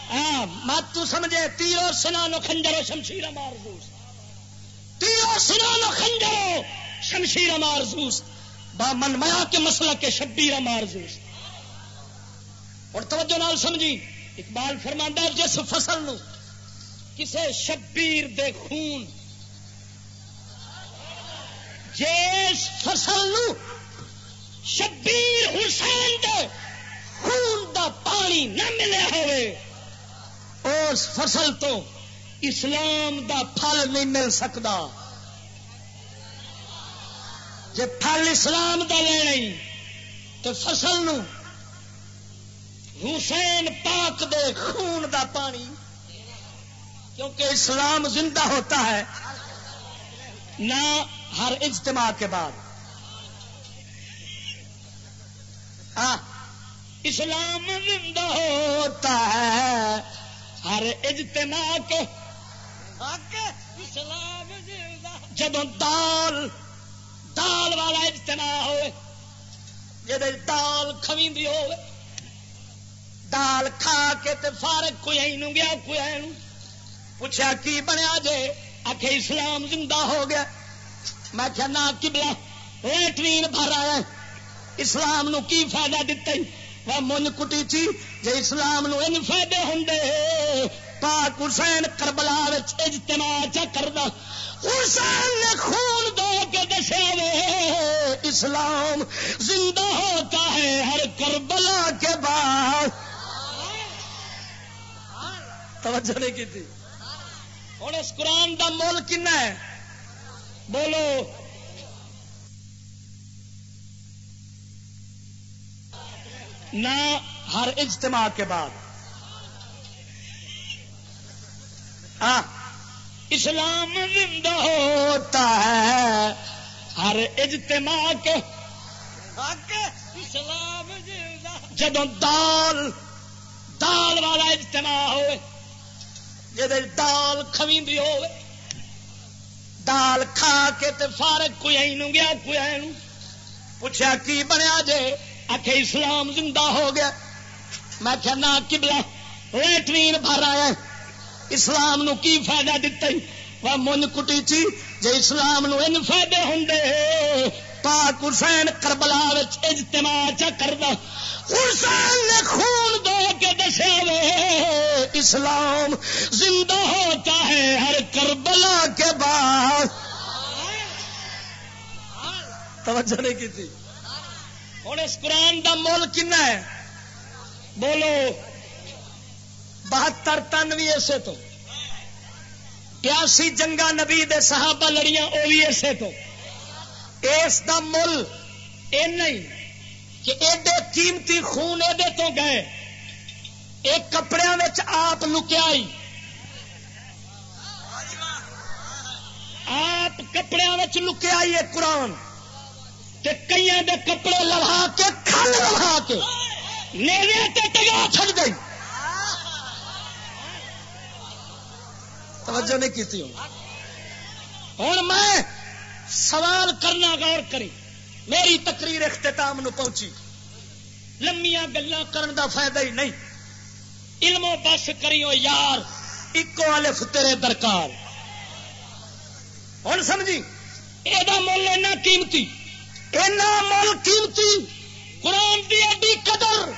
ہاں مت تو سمجھے، تیرو سنا سنانو خنجرو شمشیر مارزوس تیرو سنا سنانو خنجرو شمشیر مارزوس با من میا کے مسئلہ کے شبیر مارزوس اور توجہ نال سمجھی، اقبال فرماندہ جس فصل نو کسے شبیر دے خون، جس فصل نو شبیر حسین دے خون دا پانی نہ ملے ہوئے، اس فصل تو اسلام دا پھل نہیں مل سکتا۔ جی پھل اسلام دا لے تو فصل نو حسین پاک دے خون دا پانی، کیونکہ اسلام زندہ ہوتا ہے، نہ ہر اجتماع کے بعد۔ ہاں، اسلام زندہ ہوتا ہے، ہر اجتماع کے اسلام جب دال دال والا اجتماع ہوئے جب دال کمی ہو دال کھا کے تے فارغ کوئی نو گیا، کوئی نو پوچھا کی بنیا جے؟ آخ اسلام زندہ ہو گیا۔ میں کیا نہ کبلا لیٹرین بھر آیا۔ اسلام نو کی فائدہ دتا وہ من کٹی چی جی اسلام نو ان فائدے ہوں پاک حسین کربلا اجتماع چا کردا۔ حسین نے خون دے کے دسے اسلام زندہ ہوتا ہے ہر کربلا کے بعد۔ توجہ نہیں کی تھی ہوں اس قرآن دا مول کن ہے؟ بولو۔ نہ ہر اجتماع کے بعد۔ ہاں اسلام زندہ ہوتا ہے ہر اجتماع کے۔ اسلام جب دال دال والا اجتماع ہوئے دال کمی ہو دال کھا کے تے فارغ کوئی نو گیا کوئی پوچھا کی بنیا جے؟ آخ اسلام زندہ ہو گیا۔ میں کیا نہ کبلا لیٹرین بھر آیا اسلام نو کی فائدہ دتا وہ من کٹی چی جی اسلام نو ان فائدے ہوں پاک حسین کربلا اجتماع چا کردا۔ حسین نے خون دے کے دسیا وے، اسلام زندہ ہوتا ہے ہر کربلا کے بعد۔ توجہ نہیں کی تھی۔ ہوں اس قرآن دا مول کن ہے؟ بولو، بہتر تن بھی اسے تو۔ پیاسی جنگا نبی دے صحابہ لڑیاں وہ بھی اسے تو۔ اس دا مل نہیں کہ ایڈے قیمتی خون ایڈے تو گئے۔ ایک کپڑے آپ لکیائی آپ کپڑے لکیائی ہے قرآن۔ کئی دے کپڑے لڑا کے، کھل لڑا کے نیلے ٹگا چڑ گئی توجہ نہیں کی ہوں۔ میں سوال کرنا غور کری، میری تقریر اختتام نو پہنچی۔ لمیا گلا کرن دا فائدہ ہی نہیں۔ علم و بس کریو، یار، اکو الف تیرے درکار۔ ہوں سمجھی؟ یہ مل اینا قیمتی۔ مل قیمتی قرآن دی ایڈی قدر،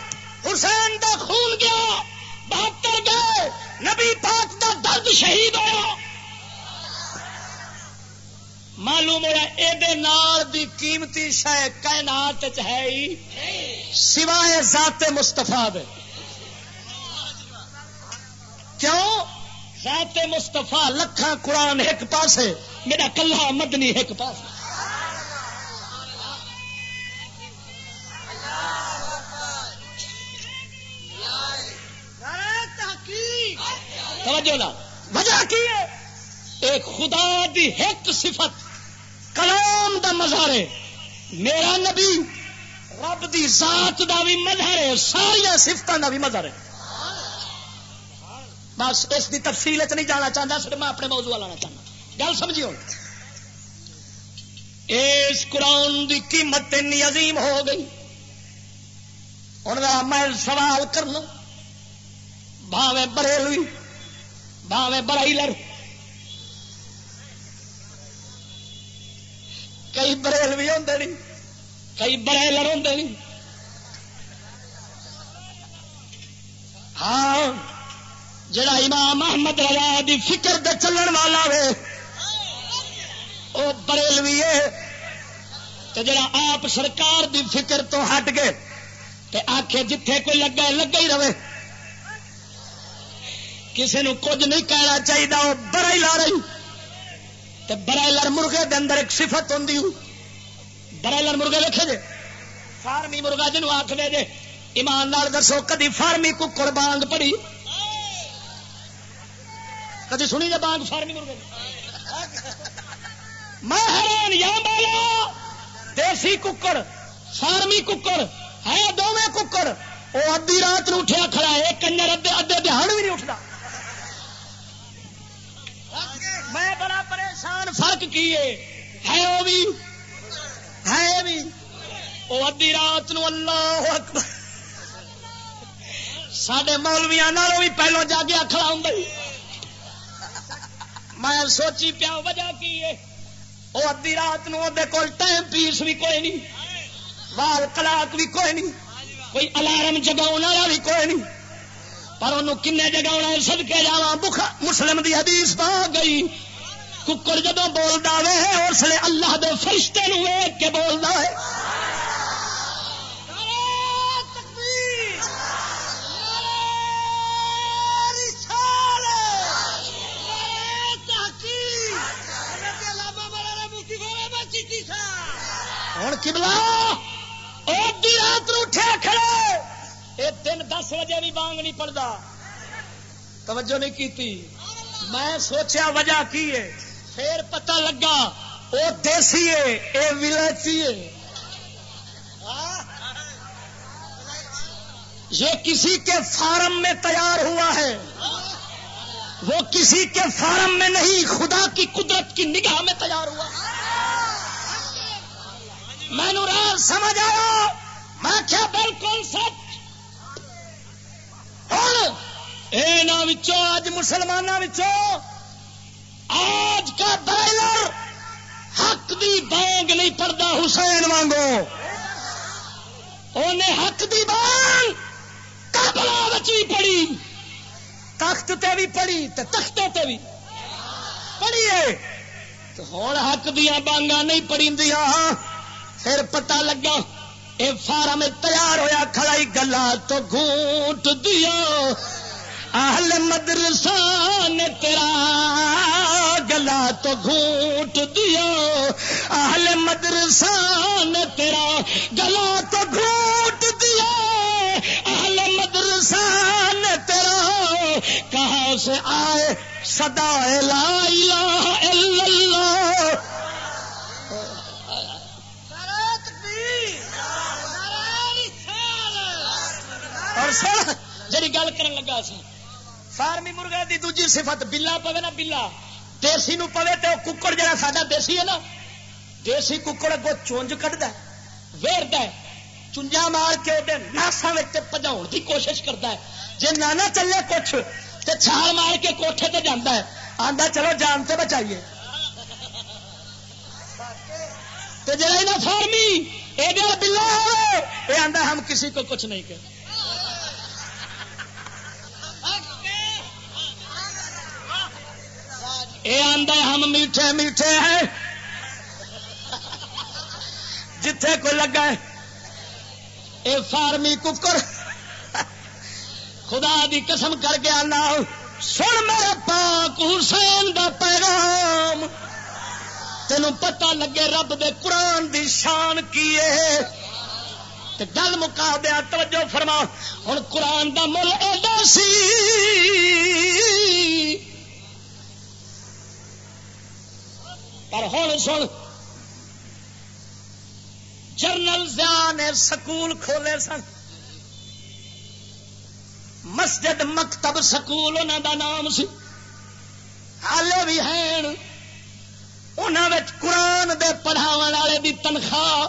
حسین دا خون گیا، بہتر گئے، نبی پاک دا درد شہید ہوا معلوم ہوا یہ دی قیمتی شہ کائنات ہے ہی، سوائے ذات مستفا دے۔ کیوں؟ ذات مستفا لکھان قرآن ایک پاسے، میرا کلہ مدنی ایک پاس وجہ کی ہے؟ ایک خدا دی ایک صفت، کلام دا مظہر میرا نبی، رب دی ذات دا بھی مظہر ہے۔ ساریا سفتوں دا بھی مظہر ہے۔ بس اس دی تفصیل نہیں جانا چاہتا صرف میں اپنے موضوع لانا چاہتا گل سمجھیو اس قرآن دی قیمت اتنی عظیم ہو گئی۔ ہوں میں سوال کرنا بھاوے بریلوی بھاوے برائی لڑ۔ کئی بریل بھی ہوں نہیں، کئی برائلر ہوں نہیں۔ ہاں جڑا امام محمد رضا دی فکر دے چلن والا وے وہ بریل بھی ہے۔ تو جڑا آپ سرکار دی فکر تو ہٹ گئے، تے آخے جتھے کوئی لگا لگا ہی رہے۔ کسی نو کچھ نہیں کہنا چاہیے، وہ برائی تے برائلر مرغے دے اندر ایک صفت ہوں برائلر مرغے لکھے جے۔ فارمی مرغا جنوب آخ دے جے، ایمان نال دسو، کدی فارمی ککڑ بانگ پڑی؟ کدی سنی جے بانگ فارمی مرغے؟ میں حیران، یا بالا دیسی ککڑ، فارمی ککڑ، ہے دونوں ککڑ۔ وہ ادی رات نو اٹھیا کھڑا ہے کنجر ادے ادے دہاڑ بھی نہیں اٹھتا میں بڑا پریشان، فرق کیے ہے؟ وہ بھی؟ ہے بھی؟ وہ ادی رات نو اللہ اکبر۔ سڈے مولویا نالوں بھی پہلو جاگیا کھڑا ہوں میں سوچی پیا، وجہ کی ہے؟ وہ ادی رات نو کول ٹائم پیس بھی کوئی نہیں، وال کلاک بھی کوئی نہیں، کوئی الارم جگاؤ والا بھی کوئی نہیں۔ پر انہوں کن جگا سد کے جا مسلم دی حدیث پا گئی۔ ککڑ جدو بولتا وے، اس لیے اللہ دے فرشتے نو ویگ کے بولتا ہے۔ ہوں کبلا رات اٹھیا کھڑے۔ یہ تین دس بجے بھی بانگ نہیں پڑتا توجہ نہیں کی میں سوچیا وجہ کی ہے؟ پھر پتہ لگا وہ دیسی ہے یہ ولائتی ہے۔ یہ کسی کے فارم میں تیار ہوا ہے۔ وہ کسی کے فارم میں نہیں، خدا کی قدرت کی نگاہ میں تیار ہوا۔ میں راز سمجھ آیا؟ میں کیا بالکل سچ۔ ہوں اج مسلمانوں آج کا برائلر حق دی بانگ نہیں پڑتا حسین وانگو۔ انہیں حق دی بانگ کربلا بھی پڑی، تخت تے بھی پڑی، تے تختے تے بھی پڑی ہے۔ ہوں حق دیا بانگا نہیں پڑی دیا پھر پتہ لگا اے فارم تیار ہویا، کھڑائی گلا تو گھونٹ دیا اہل مدرسہ نے تیرا گلا تو گھونٹ دیا اہل مدرسہ نے تیرا گلا تو گھونٹ دیا اہل مدرسہ نے تیرا کہاں سے آئے؟ سدا لا الہ الا اللہ۔ اور جی گل کر لگا سی۔ فارمی مرغے دی دوجی صفت بلا پوے نا بلا۔ دیسی نو پوے تو ککڑ جا سا دیسی ہے نا۔ دیسی ککڑ اگو چونج کٹد ویرد چنجا مار کے وہ ناسا پجاؤ کی کوشش کرتا ہے۔ جی نہ چلے کچھ تو چھال مار کے کوٹھے تے جانا ہے آتا چلو جان سے بچائیے۔ جا فارمی یہ بلا یہ آتا ہم کسی کو کچھ نہیں کہ یہ آدھا ہم میٹھے میٹھے ہیں۔ جتھے کوئی لگا ہے، اے فارمی ککر۔ خدا دی قسم کر کے آنا۔ سن میرے پاک حسین دا پیغام۔ تینوں پتہ لگے رب دے قرآن دی شان کی گل مکا دیا توجہ فرما۔ ہوں قرآن دا مل ایڈا سی۔ پر ہوں سن۔ جرنل زیا نے سکول کھولے سن۔ مسجد مکتب سکول انہوں دا نام سی۔ حالے بھی ہیں۔ انہوں قرآن دے پڑھاو والے دی تنخواہ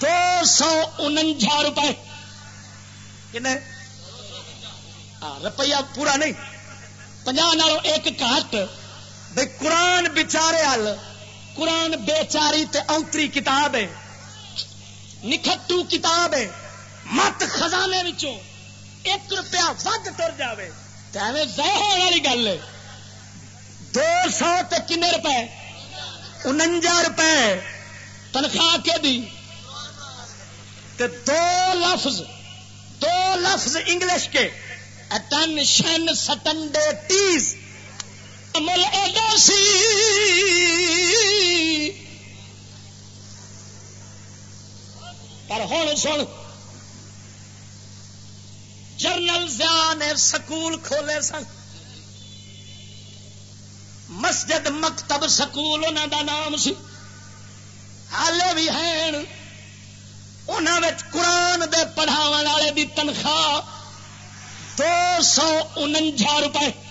دو سو انجا روپئے روپیہ پورا نہیں۔ پناہ ایک کٹ بھائی قرآن بچارے ہل قرآن بےچاری اونتری کتاب ہے نکھٹو کتاب ہے، مت خزانے ایک روپیہ ود تر جائے والی گل ہے۔ دو سو کن روپے؟ انجا روپے۔ تنخواہ کے دی؟ دو لفظ دو لفظ انگلش کے۔ اٹینشن سٹنڈے ٹیز مل ایڈا سی۔ پر ہوں سن، جرنل زیا نے سکول کھولے سن۔ مسجد مکتب سکول انہوں دا نام سی۔ حالے بھی ہیں۔ انہوں قرآن دے پڑھاو والے دی تنخواہ دو سو انجا روپئے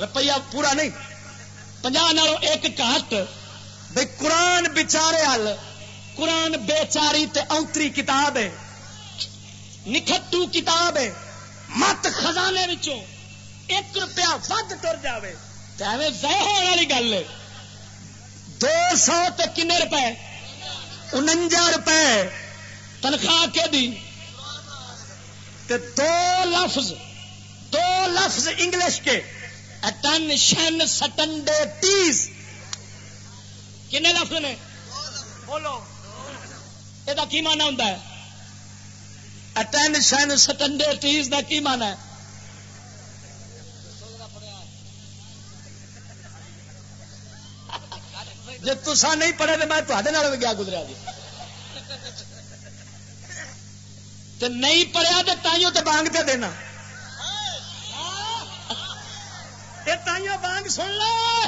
روپیہ پورا نہیں۔ نالوں ایک کٹ بھائی قرآن بچارے ہل قرآن بےچاری اونتری کتاب ہے۔ نکھٹو کتاب ہے۔ مت خزانے ایک روپیہ ود تر جائے ہونے والی گل ہے۔ دو سو کن روپے؟ انجا روپے۔ تنخواہ کے دی؟ دو لفظ۔ دو لفظ انگلش کے۔ اٹینشن سٹنڈے ٹیز کن لفظ نے؟ بولو۔ یہ کی مانا ہوں اٹینشن سٹنڈے ٹیز کا کی مانا ہے؟ جی تسا نہیں پڑھے تو میں جی۔ تے گیا گزرا جی۔ نہیں پڑھیا تو تائیوں تو بانگ پہ دینا۔ تائیوں بانگ سن لو۔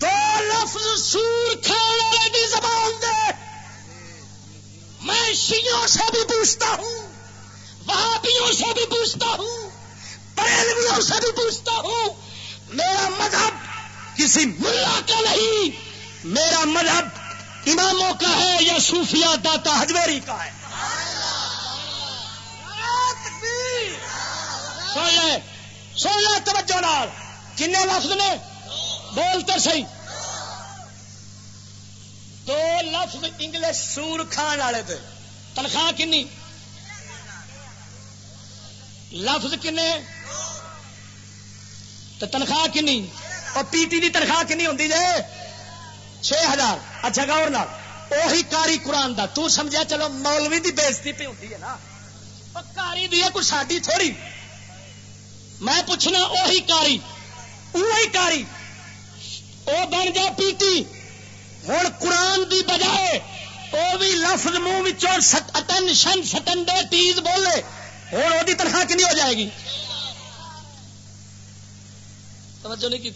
دو لفظ سور کھانے والے کی زبان دے۔ میں شیوں سے بھی پوچھتا ہوں، وہابیوں سے بھی پوچھتا ہوں پریلویوں سے بھی پوچھتا ہوں، میرا مذہب کسی ملا کا نہیں، میرا مذہب اماموں کا ہے یا صوفیہ داتا ہجویری کا ہے۔ سن لے۔ سن لے، توجہ نال۔ کن لفظ نے؟ بولتے سی دو لفظ انگلش سور کھان والے تھے تنخواہ کنی؟ لفظ کنے؟ تو تنخواہ کنی؟ اور پی ٹی کی تنخواہ کنی ہوں جی چھ ہزار۔ اچھا گور نال۔ وہی کاری قرآن دا۔ تو سمجھا چلو مولوی دی بےزتی پہ ہوتی ہے نا۔ کاری دی ہے کوئی ساڈی تھوڑی۔ میں پوچھنا وہی کاری۔ وہی کاری۔ وہ بن جا پیٹی۔ ہوں قرآن دی بجائے وہ بھی لفظ منہ اٹینشن سٹنڈے ٹیز بولے۔ ہوں وہ تنخواہ کنی ہو جائے گی۔ توجہ نہیں کی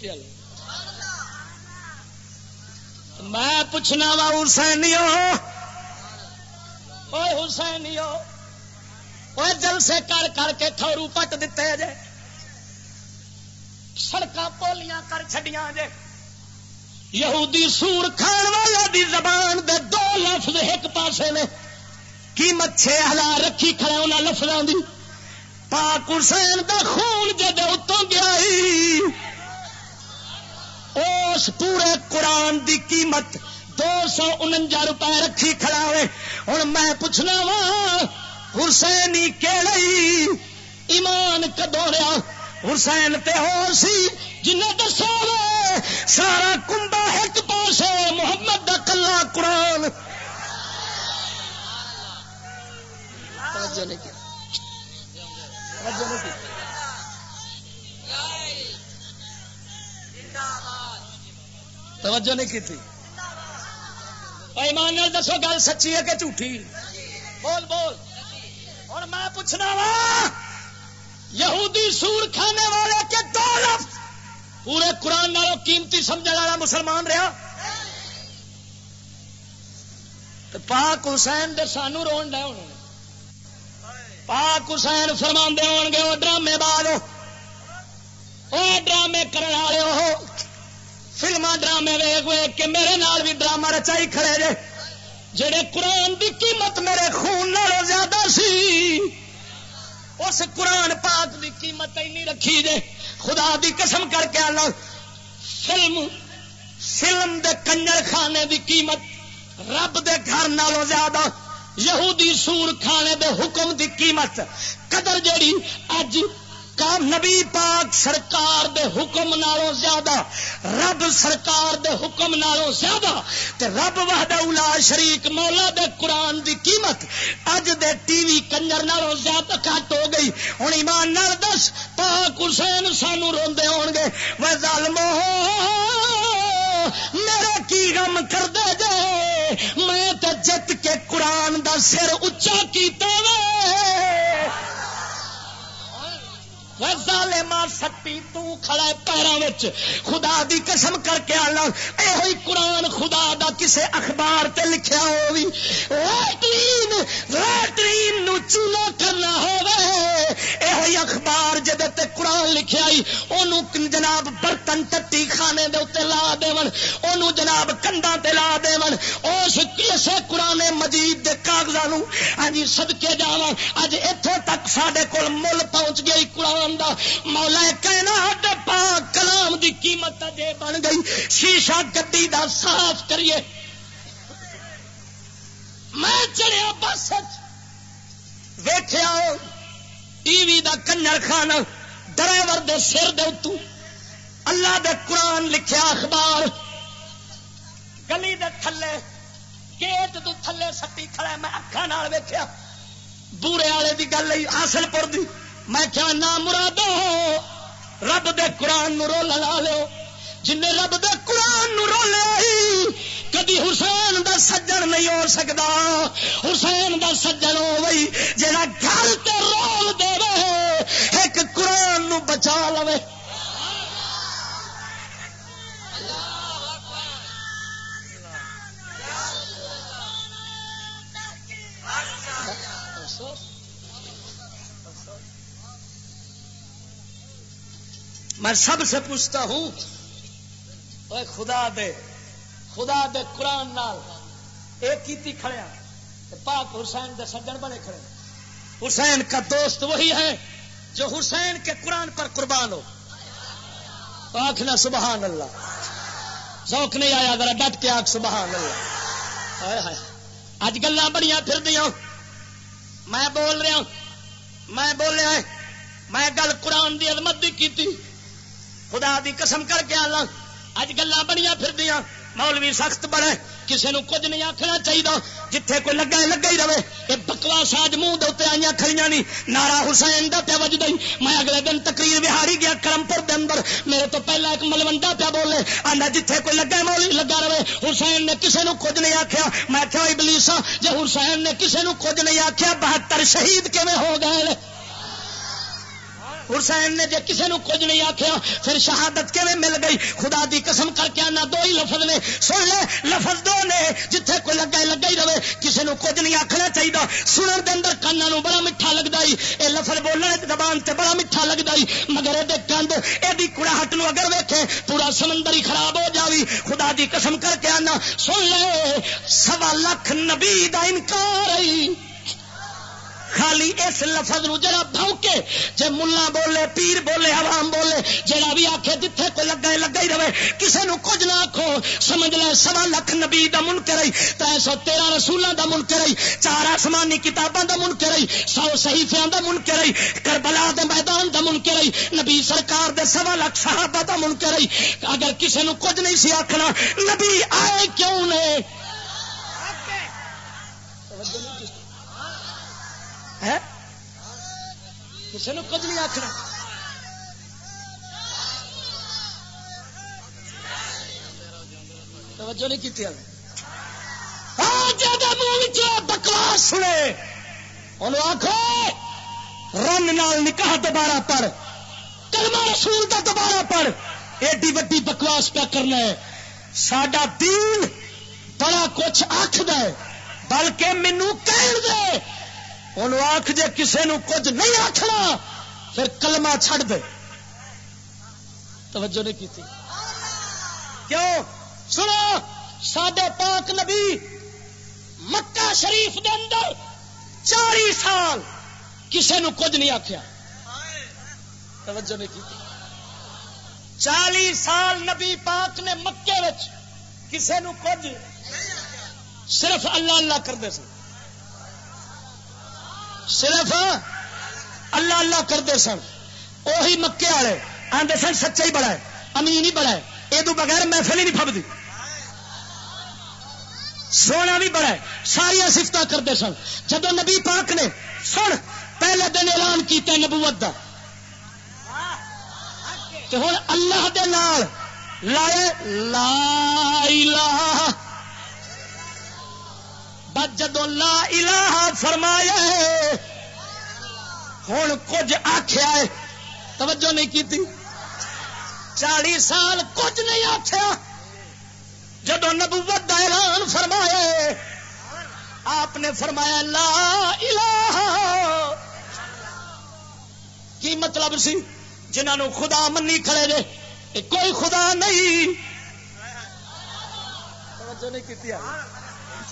میں پوچھنا وا حسین حسین جلسے کر کر کے تھورو پٹ دیتے جائے سڑک پولیاں کر چڈیا جے۔ یہودی سور کھان والا دی زبان دے دو لفظ ایک پاسے نے۔ قیمت چھ ہزار رکھی کھڑے انہوں لفظوں دی؟ پاک حسین دا خون جد اتوں گیا اس پورے قرآن دی قیمت دو سو انجا روپئے رکھی کھڑا ہوئے۔ ہوں میں پوچھنا وا حسین کہڑی ایمان کدوڑیا حسین تے ہو سی جنہیں دسو سارا کنبا ایک پاس محمد دا کلا قرآن۔ توجہ نہیں توجہ نہیں کی۔ تھی۔ ایمان دسو، گل سچی ہے کہ جھوٹھی؟ بول بول۔ اور میں پوچھنا وا یہودی سور کھانے والے کے دو لفظ پورے قرآن نالوں قیمتی سمجھنے والا مسلمان رہا۔ پاک حسین دے سانو رو ڈے ہونے۔ پاک حسین فرما ہو گے وہ ڈرامے بعد وہ ڈرامے کرنے والے وہ فلما ڈرامے ویگ ویگ کے میرے نال بھی ڈرامہ رچائی کھڑے جے۔ جڑے قرآن دی قیمت میرے خون نالوں زیادہ سی اس قرآن پاک دی قیمت اینی رکھی جے خدا دی قسم کر کے اللہ فلم فلم دے کنجر خانے دی قیمت رب دے گھر نالوں زیادہ، یہودی سور کھانے دے حکم دی قیمت۔ قدر جیڑی اج سرکار، نبی پاک سرکار دے حکم نالوں زیادہ، رب سرکار دے حکم نالوں زیادہ، تے رب وحدہ اولا شریک مولا دے قرآن دی قیمت اج دے ٹی وی کنجر نالوں زیادہ کٹ ہو گئی۔ ہوں ایمان نال دس، پاک حسین سانو روندے ہون گے۔ وہ ظالمو، میرے کی غم کر دے جے؟ میں تے جت کے قرآن دا سر اچا کیتا وے۔ سٹی تڑا پیروں خدا دی قسم کر کے آنا۔ یہ قرآن خدا دا کسے اخبار تے لکھیا ہوگی لٹرین لٹرین چونا کرنا ہوئی اخبار جد تے قرآن لکھیا انہوں جناب برتن ٹٹی خانے دے اتنے لا دون جناب کنڈا تے لا دون اس کسے قرآن مجید دے ہاں جی سدکے جا اج اتوں تک سڈے کول مل پہنچ گئی قرآن دا۔ مولا کہنا پاک کلام دی قیمت جے بن گئی۔ شیشہ گڈی دا صاف کریے۔ میں چڑیا بس ویخیا ٹی وی دا کنجر خان ڈرائیور دے سر دے اتو اللہ دے قرآن لکھیا اخبار۔ گلی دے تھلے۔ گیٹ تو تھلے سٹی کھڑا میں اکھان ویخیا بورے والے دی گل حاصل پور دی۔ میں کیا نام مرادو، رب دے قرآن نو رول لا لو۔ جن رب دے قرآن نو رول کدی حسین دا سجن نہیں ہو سکتا حسین دا سجن ہو گئی جا گھر تے رول دے ایک قرآن نو بچا لو میں سب سے پوچھتا ہوں اے خدا دے خدا دے قرآن نال ایک کیتی کھڑیا پاک حسین دے سجن بنے کھڑے حسین کا دوست وہی ہے جو حسین کے قرآن پر قربان ہو۔ آخنا سبحان اللہ۔ ذوق نہیں آیا، ذرا ڈٹ کے آخ سبحان اللہ۔ اج گلا بڑی پھر دیا میں بول رہا میں بولیا میں گل قرآن دی عظمت دی کی خدا دی قسم کر کے آنا۔ اج گلا بڑی پھر دیا مولوی سخت بڑے کسی نے کچھ نہیں آخنا چاہیے جتھے کوئی لگا لگا ہی رہے۔ یہ بکواس آج منہ دے آئی کھڑی نہیں نارا حسین کا پیا وجد میں اگلے دن تقریر بہاری گیا کرمپور کے اندر۔ میرے تو پہلا ایک ملوڈا پیا بولے۔ آنا جتھے کوئی لگا مولوی لگا رہے۔ حسین نے کسی نے کچھ نہیں آخیا میں کیا ابلیسا جی حسین نے کسی نے کچھ نہیں آخیا بہتر شہید کیون ہو گئے؟ حسین نے جے کسی نو کچھ نہیں آخیا پھر شہادت کیون مل گئی؟ خدا دی قسم کر کے آنا، دو ہی لفظ نے۔ سن لے، لفظ دو نے، جتھے کوئی لگا لگا ہی رہے۔ کسی نو کچھ نہیں آخنا چاہیے سنن دے اندر کانا نو بڑا میٹھا لگتا ہی۔ یہ لفظ بولنے زبان تے بڑا میٹھا لگتا ہی۔ مگر یہ گند یہ کڑاہٹ نو اگر ویکھے، پورا سمندر ہی خراب ہو جاوی۔ خدا دی قسم کر کے آنا۔ سن لے، سوا لاکھ نبی دا انکار خالی اس لفظ نو جڑا بھوکے جے ملا بولے، پیر بولے، عوام بولے، جڑا بھی آکھے جتھے کوئی لگا لگا ہی رہے، کسے نو کچھ نہ آکھو، سمجھ لے، سوا لکھ نبی دا منکر ہی تر سو تیرہ رسولاں دا منکر ہی چار آسمانی کتاباں دا منکر ہی سو صحیفیاں دا منکر ہی کربلا دے میدان دا منکر ہی نبی سرکار دے سوا لکھ صحابہ دا منکر ہی اگر کسے نو کچھ نہیں سی آکھنا، نبی آئے کیوں نے؟ کسی نے کچھ نہیں آخنا توجہ نہیں کی منہ بکواس سنے، انہوں آخو رن نال نکاح دوبارہ پر کلمہ رسول کا دوبارہ پر ایڈی وڈی بکواس پہ کرنا ہے۔ سڈا دین بڑا کچھ آخد بلکہ مینو کہن دے انہوں آخ جے کسے نو کچھ نہیں آخنا، پھر کلمہ چھڑ دے۔ توجہ نہیں کی کیوں؟ سنو سڈے پاک نبی مکہ شریف دے اندر چالی سال کسے نو کچھ نہیں آخیا توجہ نہیں کی چالی سال نبی پاک نے مکے کسے نو کچھ صرف اللہ اللہ کرتے سن۔ صرف اللہ اللہ کرتے سن۔ وہی مکے والے آدھے سن سچا ہی بڑا ہے امین ہی بڑا ہے یہ بغیر محفل ہی نہیں فبدی سونا بھی بڑا ہے ساری سفت کرتے سن۔ جب نبی پاک نے سن، پہلے دن اعلان کیا نبوت کا ہوں اللہ دے نال لائے لا الہ بس جدو لا الہ فرمایا ہوں کچھ آخیا ہے۔ توجہ نہیں کی چالی سال کچھ نہیں آخیا جدو نبوت دا اعلان فرمایا آپ نے فرمایا لا الہ۔ کی مطلب سی؟ جنہوں خدا منی کھڑے دے کوئی خدا نہیں۔ توجہ نہیں کی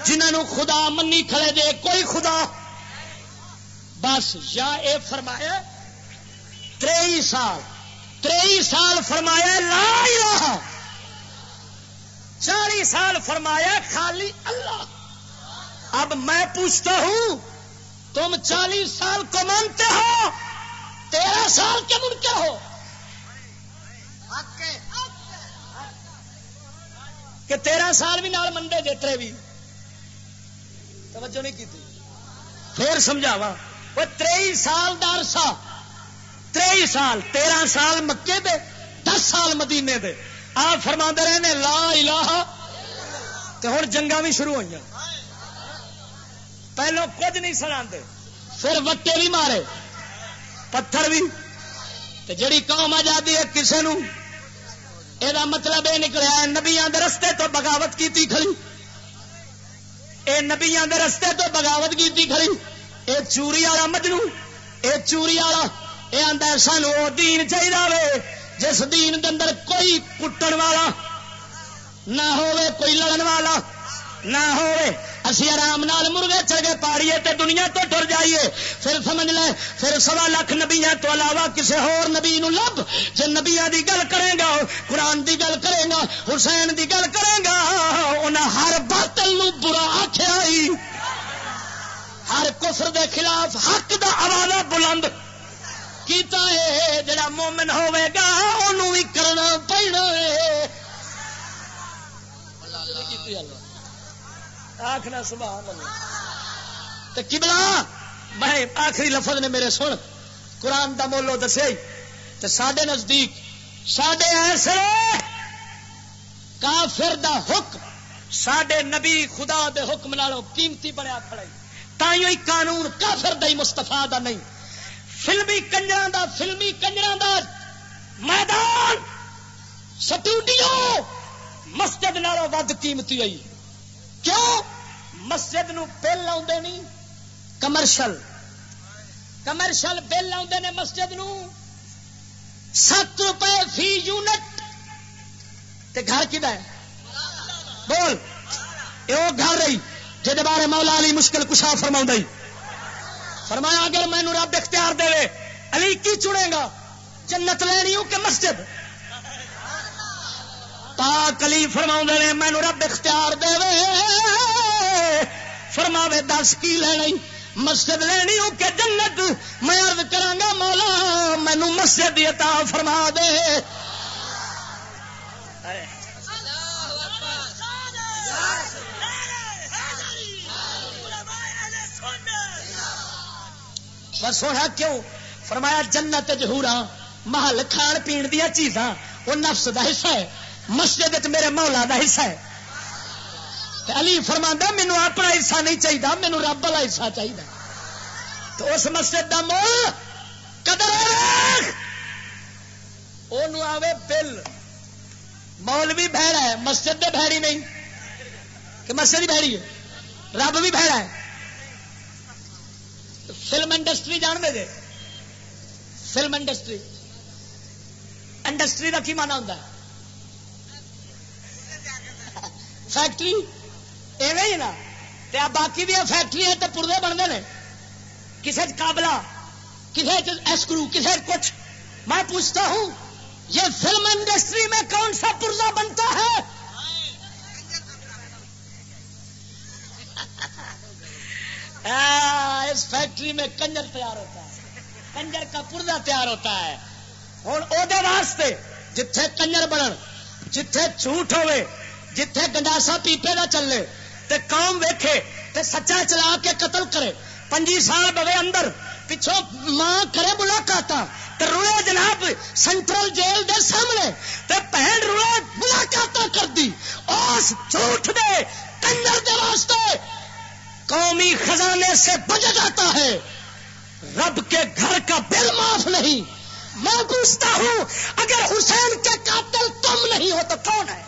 جنہوں خدا منی کھڑے دے، کوئی خدا؟ بس یا اے فرمایا تری سال تری سال فرمایا، لا الہ۔ چالی سال فرمایا، خالی اللہ۔ اب میں پوچھتا ہوں، تم چالیس سال کو مانتے ہو؟ تیرہ سال کے منکر ہو؟ کہ تیرہ سال بھی نال منڈے جترے بھی۔ توجہ نہیں کی پھر سمجھاوا وہ تری سال دارسا تری سال تیرہ سال مکے دے دس سال مدینے دے۔ آپ فرما رہے نے لا الہ۔ تو ہوں جنگا بھی شروع ہوئی پہلو کچھ نہیں سنا پھر وٹے بھی مارے پتھر بھی۔ جڑی قوم آزادی ہے کسی نو یہ مطلب یہ نکلیا نبیا رستے تو بغاوت کی کھڑی۔ اے نبیاں دے رستے تو بغاوت کی کھڑی۔ اے چوری والا مجنو، اے چوری والا یہ آدھا سانو دین چاہیے جس دین دے اندر کوئی کٹن والا نہ ہوئے کوئی لڑن والا نہ ہوئے اسی آرام نال مرغے چڑھے پاڑیے تے دنیا تو ٹر جائیے۔ پھر سمجھ لے، پھر سوا لاکھ نبیا تو علاوہ کسی ہور نبی نو لب۔ جی نبیا دی گل کرے گا، قرآن دی گل کرے گا، حسین دی گل کرے گا انہیں ہر باطل نو برا آخیا ہر کفر دے خلاف حق دا آواز بلند کیتا ہے۔ جڑا مومن ہوے گا انہوں بھی کرنا پڑنا ہے۔ آخنا سبحان اللہ۔ تو کبلا میں آخری لفظ نے میرے سن۔ قرآن دا مولو دسے۔ تو سڈے نزدیک سڈے ایسے کافر دا حکم سڈے نبی خدا دے حکم نالوں قیمتی بنیا کھڑا تھی قانون کافر دئی مستفا دا نہیں۔ فلمی کنجر دا، فلمی کنجر دا میدان، سٹوڈیو، مسجد نالوں ود قیمتی آئی کیوں؟ مسجد نو بل نہیں، کمرشل۔ کمرشل بل آدھے مسجد نو۔ سات روپے فی یونٹ۔ تے گھر کدا ہے؟ بول۔ یہ گھر رہی جہد بارے مولا علی مشکل کشا فرما فرمایا، اگر مینو رب اختیار دے علی کی چنے گا جنت لینی ہوں کہ مسجد؟ پاک علی فرما نے، مینو رب اختیار دے۔ فرماوے، دس کی لینی؟ مسجد لینی ہوں کہ جنت؟ میں ارد کرا مولا، مینو مسجد عطا فرما دے۔ سونا کیوں؟ فرمایا، جنت جہورا محل کھان پی دیا چیزاں، وہ نفس دا حصہ ہے۔ مسجد میرے مولا دا حصہ ہے۔ علی فرما مینو اپنا حصہ نہیں چاہیے مینو رب والا حصہ چاہیے تو اس مسجد کا مول قدر آوے بل۔ مول بھی بہڑا ہے، مسجد دے بہڑی نہیں۔ کہ مسجد ہی بہڑی ہے۔ رب بھی بہڑا ہے۔ فلم انڈسٹری جان دے فلم انڈسٹری۔ انڈسٹری کا کی مانا ہوتا ہے؟ فیکٹری ایویں ہی نا باقی بھی فیکٹری ہے تو بنتے ہیں کسی قابلہ کسی ایسکرو کسی کچھ میں پوچھتا ہوں یہ فلم انڈسٹری میں کون سا پرزا بنتا ہے اس فیکٹری میں کنجر تیار ہوتا ہے کنجر کا پرزا تیار ہوتا ہے ہوں واسطے جتھے کنجر بنن جتھے جھوٹ ہوے جتھے گنڈاسا پیپے نہ چلے، تے قوم ویکھے تے سچا چلا کے قتل کرے۔ پنجی سال بوے اندر پچھوں ماں کرے ملاقات روئے جناب سینٹرل جیل دے سامنے، تے پہن روئے ملاقات کر دی اس جھوٹ دے کنجر دے واسطے قومی خزانے سے بج جاتا ہے۔ رب کے گھر کا بل معاف نہیں۔ میں پوچھتا ہوں، اگر حسین کے قاتل تم نہیں ہو تو کون ہے؟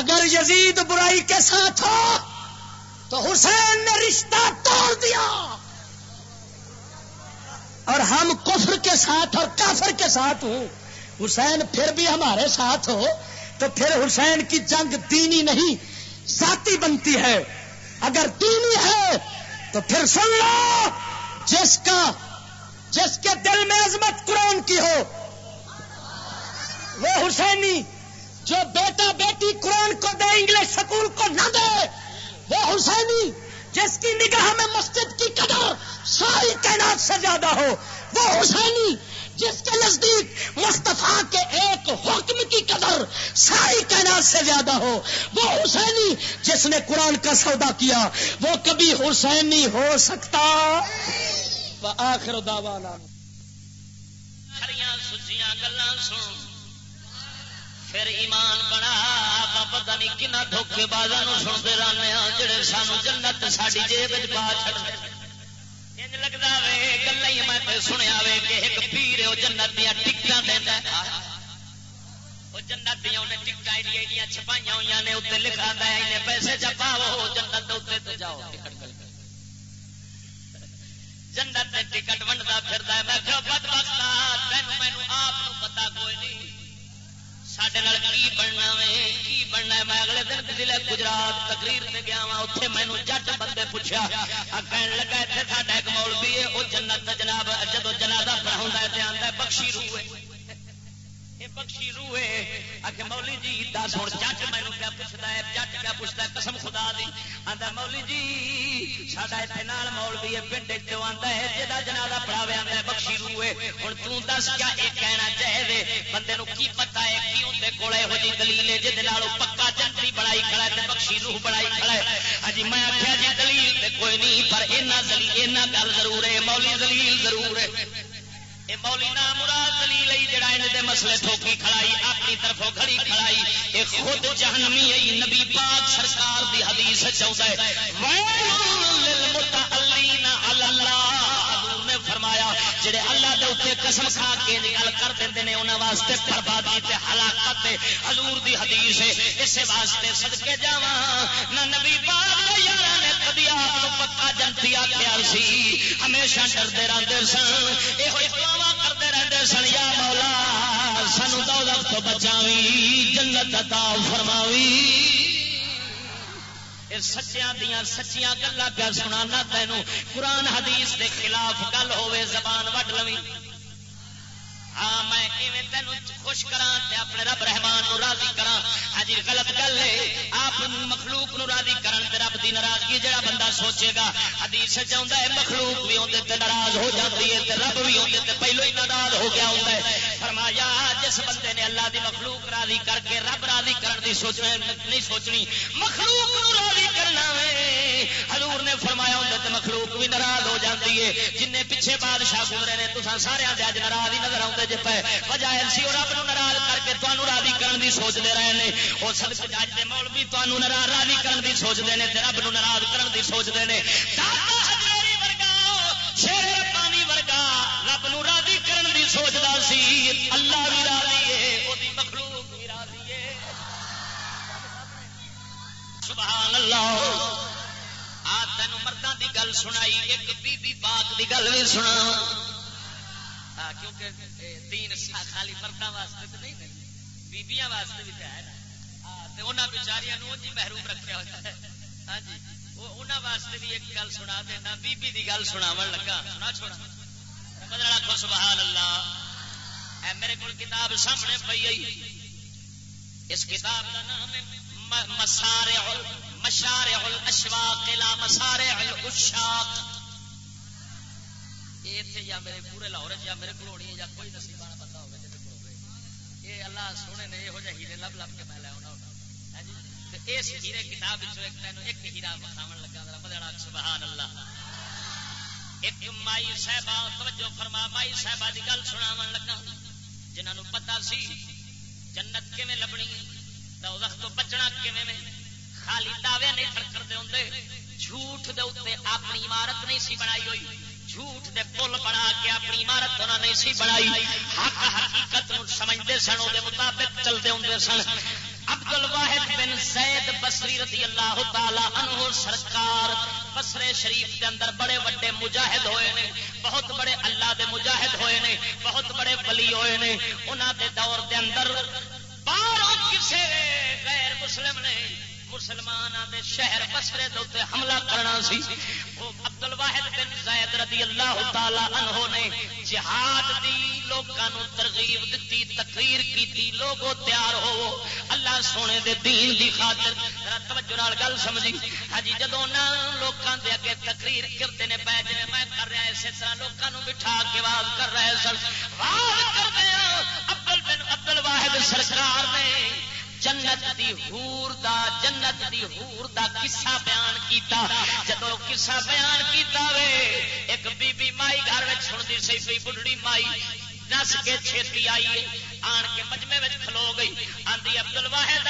اگر یزید برائی کے ساتھ ہو تو حسین نے رشتہ توڑ دیا۔ اور ہم کفر کے ساتھ اور کافر کے ساتھ ہوں۔ حسین پھر بھی ہمارے ساتھ ہو تو پھر حسین کی جنگ دینی نہیں، ذاتی بنتی ہے۔ اگر دینی ہے تو پھر سن لو، جس کا، جس کے دل میں عظمت قرآن کی ہو، وہ حسینی جو بیٹا بیٹی قرآن کو دے، انگلش سکول کو نہ دے، وہ حسینی جس کی نگاہ میں مسجد کی قدر ساری تعینات سے زیادہ ہو، وہ حسینی جس کے نزدیک مستفا کے ایک حکم کی قدر ساری تعینات سے زیادہ ہو، وہ حسینی جس نے قرآن کا سودا کیا، وہ کبھی حسینی ہو سکتا۔ آخر داوانا سچیاں گلان سن۔ پھر ایمان بنا پتا نہیں کنا دھوکے بازا سنتے رہنے جڑے سانو جنت ساری جیب پا چ لگتا وے گلا میں سنیا وے کہ ایک پیر وہ جنت دیا ٹکٹاں دینا وہ جنت دیا انہیں ایڈیا چھپائی ہوئی نے اتنے لکھا دیا پیسے چپاو جنت اتنے جاؤ جنت ٹکٹ ونڈتا پھر میں بد تین مینو آپ پتا کوئی نہیں۔ سڈے کی بننا وے کی بننا میں اگلے دن ضلع گجرات تقریر سے گیا وا اتنے مینو جٹ بندے پوچھا کہنے لگا اتنے ساڈا ایک مول بھی ہے وہ جنت جناب جب جنازہ پڑھا آتا بخشی روح بخشی روح آخر مولی جی دس ہوں جٹ مینو کیا پوچھتا ہے، جٹ کیا پوچھتا ہے؟ قسم خدا دی۔ آتا مولی جی ساڈا اتنے نال مول بھی ہے، پنڈ چ آتا ہے جہاں جنازہ پڑھاوے آتا ہے، بخشی روح ہوں توں دس کیا یہ کہنا چاہے بندے کی پتا ہے، کی اندر کول یہو جی دلیل ہے جہد پکا جنتری بڑائی کھڑا ہے بخشی روح بڑائی کھڑا ہے۔ ہاں جی میں آخیا جی دلیل کوئی نہیں، پر اینا گل ضرور ہے، مولی دلیل ضرور ہے۔ مولینا مراد علی لئی جڑا ان دے مسئلے ٹھوکی کھڑائی، اپنی طرفوں کھڑی کھڑائی، اے خود جہنمی ہے نبی پاک سرکار دی حدیث چاہتا ہے ویل للمتعلین علی اللہ فرمایا، جڑے اللہ دے اوپر قسم کھا کے گل کر دیندے نے، انہاں واسطے بربادی تے ہلاکت تے حضور دی حدیث ہے۔ اس واسطے صدقے جاواں۔ نہ نبی پاک دے یاراں نے کبھی آپ پکا جنتی آخیا سی۔ ہمیشہ ڈرتے رہتے سن۔ یہ کرتے رہتے سن، یا مولا، سانو دولت تو بچاوی جنت عطا فرماوی سچیاں دیا سچیاں گلا پہ سنانا تینوں۔ قرآن حدیث دے خلاف گل ہوے زبان وڈ لوی۔ ہاں میں تین خوش کرا اپنے رب رحمان نو راضی کرا ہاں غلط گل ہے۔ آپ مخلوق نو راضی کرن تے رب دی ناراضگی جڑا بندہ سوچے گا، حدیث چاہتا ہے، مخلوق بھی آدھے تے ناراض ہو جاتی ہے تے رب بھی آدھے تے پہلو ہی ناراض ہو گیا ہوتا ہے۔ فرمایا، جس بندے نے اللہ دی مخلوق راضی کر کے رب راضی کرن دی سوچنا نہیں سوچنی، مخلوق نو راضی کرنا ہے۔ حضور نے فرمایا ہوتا تے مخلوق بھی ناراض ہو جاتی ہے۔ جن پیچھے بادشاہ گزرے نے تو سارے اج ناراض ہی نظر آتے جی پہ وجہ سی اور رب ناراض کر کے تمہوں راضی کرن دی سوچتے رہے ہیں وہ سب جج دے مول بھی تمہوں ناراض راضی کرن دی سوچتے ہیں رب ناراض کرن دی سوچتے ہیں شیر پانی ورگا، رب نو راضی کرن دی سوچتا سی۔ اللہ بھی راضی ہے گل سنائی، ایک بی بی پاک کی گل بھی سنا۔ کیونکہ دین خالی مردوں واسطے تو نہیں بیبیاں واسطے بھی ہے نا۔ بچاریاں جی محروم رکھا ہوا ہے۔ ہاں جی انہوں واسطے بھی ایک گل سنا دینا بیبی دی گل سناو لگا۔ سنا چھوڑا۔ بدلا رکھو سبحان اللہ اے میرے کو کتاب سامنے پی آئی۔ اس کتاب کا نام ہے مسارے مشارے الاشواق الى مسارے الاشاق یا میرے پورے لاہور یا میرے کو یا کوئی نصیب والا بندہ ہوگا جی یہ اللہ سونے نے یہو جہ ہیرے لب لب کے میں لیا ہونا ہاں جی؟ اس ہیرے کتاب ایک تینوں ایک ہیرا بتاو لگا میرا بدلا سبحان اللہ ایک مائی صاحبہ، توجہ فرما، مائی صاحبہ کی گل سنا لگا. جنہوں پتا سی جنت کیون لبنی ہے دوزخ تو بچنا کیون خالی دعوے نہیں سن کرتے ہوں جھوٹ دے اپنی عمارت نہیں سی بنائی ہوئی۔ جھوٹ دے پل بنا کے اپنی عمارت انہوں نے سی بنائی۔ حق حقیقت سمجھتے سن وہ مطابق چلتے ہوں سن۔ ابدل واحد بن سید بسری رضی اللہ تعالی عنہ سرکار بسرے شریف کے اندر بڑے بڑے مجاہد ہوئے نے، بہت بڑے اللہ دے مجاہد ہوئے نے، بہت بڑے ولی ہوئے نے۔ انہوں دے دور دے اندر باہر کسے غیر مسلم نے۔ مسلمان شہر بسرے دے حملہ کرنا سی، وہ عبد الواحد بن زید رضی اللہ تعالی عنہ نے جہاد دی لوگوں ترغیب دیتی تقریر کی لوگوں تیار ہو اللہ سونے دے دین دی خاطر توجہ نال گل سمجھی۔ ہاں جی جدو لوگوں دے اگے تقریر کرتے نے پہ جی میں کر رہا اسی طرح لوگوں بٹھا کے واز کر رہے سن۔ واز کرتے ابل ہاں، بن عبد الواحد سرکار نے جنت دی ہور دا، جنت دی ہور دا قصہ بیان کیتا۔ جدو قصہ بیان کیتا وے، ایک بی بی مائی گھر میں سنتی سی پی بڑھڑی مائی نس کے چھتی آئی، آن کے مجمے میں کھلو گئی۔ آندی ابدل واحد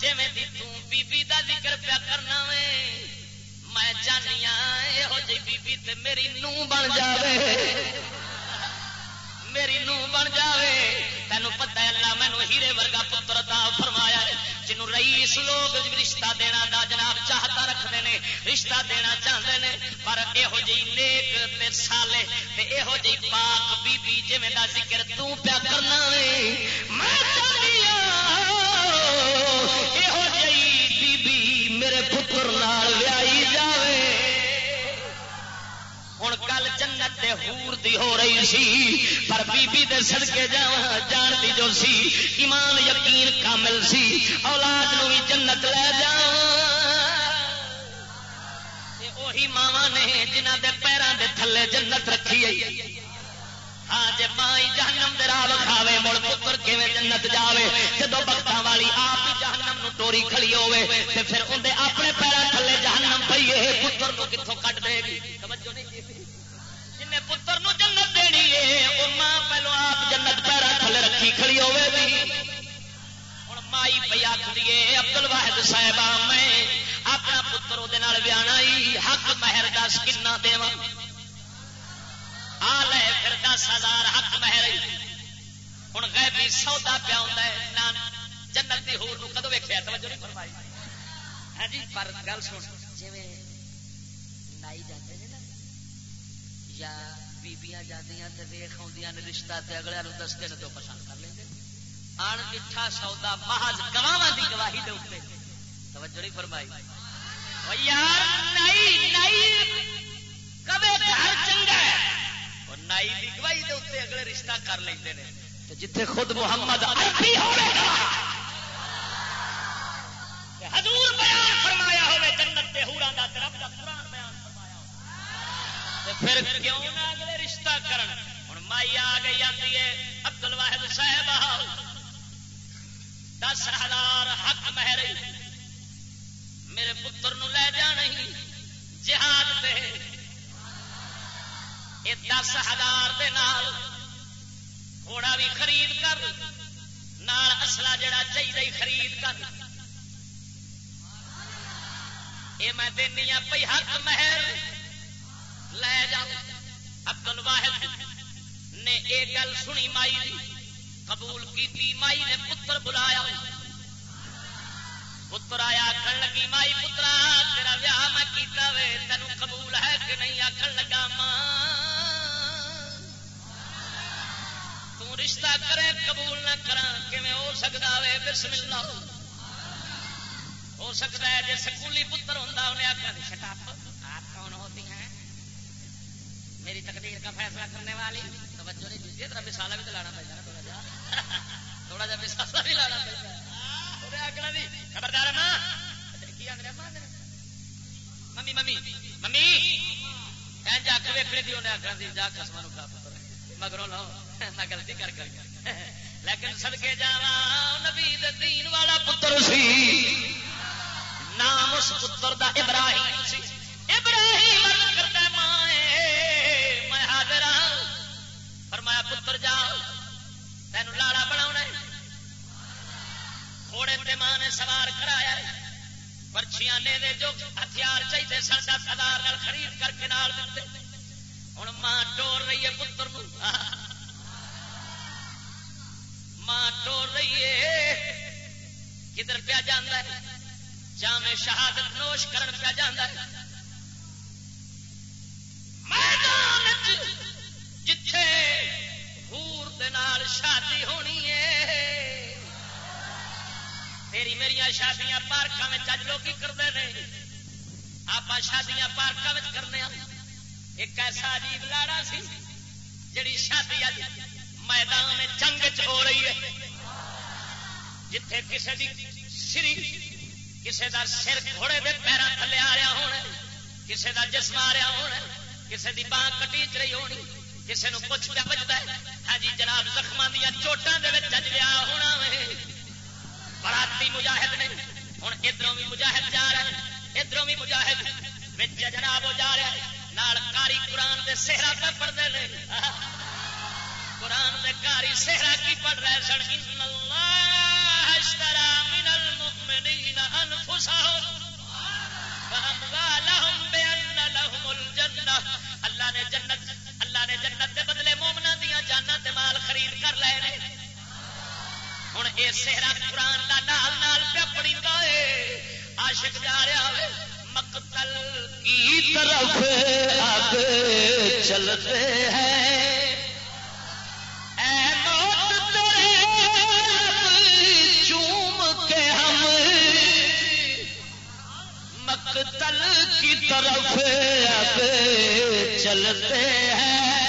جی دی بی بی دا ذکر پیا کرنا وے۔ میں جانی یہو جی بی بی تے میری نو بن جائے میری نو بن جائے تینوں پتا اللہ مینو ہیرے ورگا پتر تا فرمایا ہے۔ جنوں رئیس لوگ رشتہ دینا دا جناب چاہتا رکھتے ہیں رشتہ دینا چاہتے ہیں پر یہو جی نیک تے سالے تے یہو جی پاک بی بی جی دا ذکر تو پیا کرنا میں ہو رہی سی، پر بی بی دے سڑکے جا جانتی جو سی، ایمان یقین کامل سی، اولاد نو بھی جنت لے جا وہی ماوا نے جنہ دے پیروں دے تھلے جنت رکھی ہے۔ ہاں ماں جہنم دے راہ کھاوے مڑ پتر کیویں جنت جاوے جدو بخت والی آپ جہنم نو ٹوری کھڑی ہوے تے پھر اندر اپنے پیروں تھلے جہنم پیے پتر کو کتوں کٹ دے گی؟ توجہ نہیں جن پتر نو جنت دینی ہے۔ وہ ماں پہلو آپ جنت پیرا تھلے رکھی کھڑی ہوے بھی ہوں مائی پی آخری ابدل واحد صاحب میں اپنا پتر وہ ویا حق مہر دس کنا دے آ لے پھر دس ہزار حق مہر۔ ہوں غیبی سودا پیا ہوتا ہوں جنت کی ہور کدو ویکیا توجہ نہیں فرمائی۔ ہاں جی پر گل سن۔ جی نائی جاتے ہیں نا یا بیبیاں جاتی ویخ آدی رشتہ تے اگلے دستے ہیں تو پسند کر لیں آن میٹھا سودا محض گواہ کی گواہی دے اتنے توجہ نہیں فرمائی۔ یار، نائی نائی، کبے گھر چنگا ہے۔ اور نائی کی گواہی دے اتنے اگلے رشتہ کر لیں جتھے خود محمد عربی ہوئے گا۔ حضور بیان فرمایا ہوئے جنت دے حوران دا رب دا قرآن۔ پھر کیوں نہ اگلے رشتہ کرن؟ ہن مائی آ گئی آتی ہے عبد الواحد صاحب دس ہزار حق مہر میرے پتر نو لے جانا جہاد پہ یہ دس ہزار گھوڑا بھی خرید کر، نال اصلا جڑا چاہیے خرید کر۔ یہ میں دینی ہوں پی حق مہر۔ لے جا۔ ابدل واحد نے یہ گل سنی مائی دی، قبول کی مائی نے پتر بلایا۔ پتر آیا آخر لگی، مائی پترا، تیرا ویاہ میں کیتا وے تینوں قبول ہے کہ نہیں؟ آخر لگا، ماں۔ رشتہ کرے، قبول نہ کرا ہو سکتا وے؟ بسم اللہ ہو سکتا ہے جی سکولی پتر ہوں انہیں آخر شٹاپ آپ کون ہوتی ہیں میری تقدیر کا فیصلہ کرنے والی۔ توجہ نہیں دیجیے ترا مثال بھی تو لانا پڑتا نا تھوڑا جا۔ مساسا بھی لانا پڑتا خبردار ممی ممی ممی۔ کی انہیں آخر جا قسم کھا مگروں لو میں گلتی کر کر۔ لیکن سدکے جا نبی دین والا پتر سی۔ نام اس پتر دا ابراہیم سی۔ ابراہیم ماں نے سوار کرایا پرچیاں نے جو ہتھیار چاہیے سن دس ہزار خرید کر کے نال دیتے۔ ہوں ماں ٹور رہی ہے پتر ماں ٹور رہی ہے۔ کدھر پیا جانا ہے؟ جامع شہادت نوش کرن پیا جانا ہے۔ شادیاں پارکوں میں اج لوگ کرتے ہیں آپ شادیاں پارکوں میں کرنے ہاں۔ ایک ایسا عجیب لاڑا سی جڑی شادی اج میدان جنگ چ ہو رہی ہے۔ جتھے کسی کی سری کسی کا سر گھوڑے کے پیروں تھلے آ رہا ہونا کسی کا جسم آ رہا ہونا کسی کی بانہ کٹی چ رہی ہونی۔ کسی نے کچھ پہ بجتا ہے ہاں جی جناب زخم دیا چوٹان کے اجلیا ہونا براتی مجاہد نے۔ ہوں ادھر بھی مجاہد جا رہا ہے ادھر بھی مجاہد جناب جا رہا ہے نال کاری قرآن کے سہرا پہ پڑھتے ہیں قرآن کے کاری سہرا کی پڑھ رہے سن؟ من المؤمنین انفسهم اللہ نے جنت، اللہ نے جنت کے بدلے مومنا دیا جانا مال خرید کر لے ہوں یہ سہرا قرآن کا نال نال پیا پڑی آشک جا رہا ہو مقتل کی طرف آگے چلتے ہیں مقتل کی طرف اب چلتے ہیں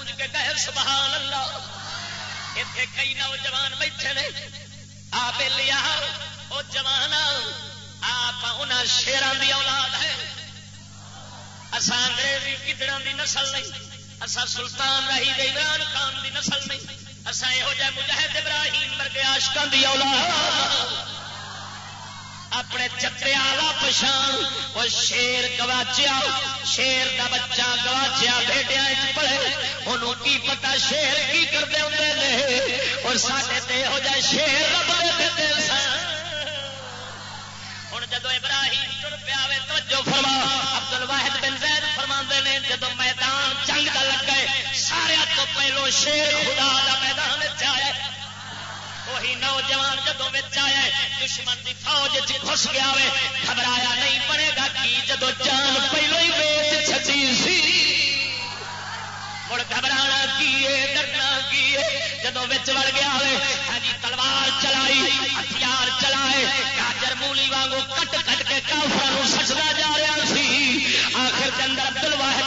گونج کے گئے سبحان اللہ۔ اتنے کئی نوجوان بیٹھے نے۔ آ بے لیا وہ جوان آپ ان شیران دی اولاد ہے۔ اصا انگریزی کدڑا دی نسل نہیں۔ اصا سلطان رہی گئی عمران خان دی نسل نہیں۔ اصا یہو جہ مجاہد ابراہیم ورگے آشکان دی اولاد۔ اپنے چترے آلہ پچھان، وہ شیر گواچیا، شیر کا بچہ گواچیا بیٹیا پڑے انہوں کی پتا شیر کی کرتے ہوں اور سارے ہو جائے شیر ہوں جدو ابراہیم تر پیا توجہ فرما۔ ابدل واحد بن زید فرما نے جدو میدان جنگ کا لگ گئے سارے تو پہلو شیر خدا کا میدان چاہے وہی نوجوان جدو آیا دشمن کی فوج چس گیا گھبرایا نہیں پڑے گا، کی جدو جان پہلو ہی ویچ چکی سی۔ مڑ گھبرا کی ڈرنا کی جدو وڑ گیا ہاں تلوار چلائی ہتھیار چلائے گاجر مولی وانگو کٹ کٹ کے کافر سچتا جا رہا سی آخر کے اندر تلواہ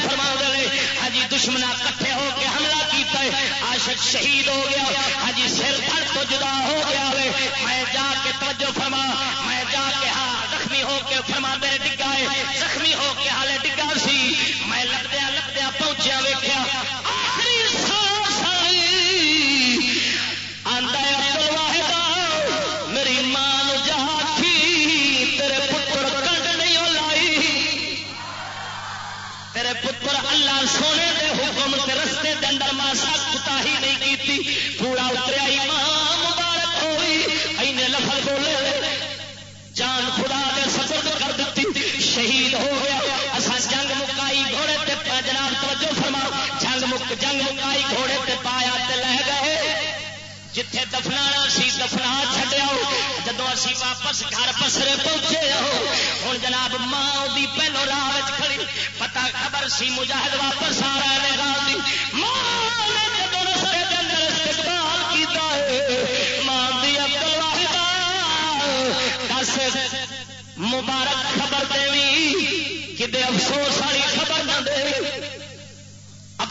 فرما دے ہاں دشمنا کٹھے ہو کے حملہ کیتا ہے عاشق شہید ہو گیا ہاں سر پھڑ تو جدا ہو گیا ہوئے میں جا کے توجہ فرما میں جا کے ہاں زخمی ہو کے فرما میرے ڈگا ہے زخمی ہو کے ہالے ڈگا سی میں لگدیا ویخیا میری ماں جا تیرے پتر کنڈ نہیں لائی۔ تیرے پتر اللہ سونے دے حکم کے رستے دن ماسا کتا ہی نہیں کیتی، پورا اتریا ہی جنگ مک جنگ مکائی گھوڑے تے پایا تے لہ گئے۔ جتھے دفنا سی دفنا چڈیا جدو اسی واپس گھر پسرے پہنچے ہوں جناب ماں دی پہلو راہ کھڑی۔ پتا خبر سی مجاہد واپس آ رہا ہے گال ماں نے جدو رستے کے اندر استقبال کیتا ہے، ماں دی دس مبارک خبر دے کہ افسوس والی خبر نہ دے۔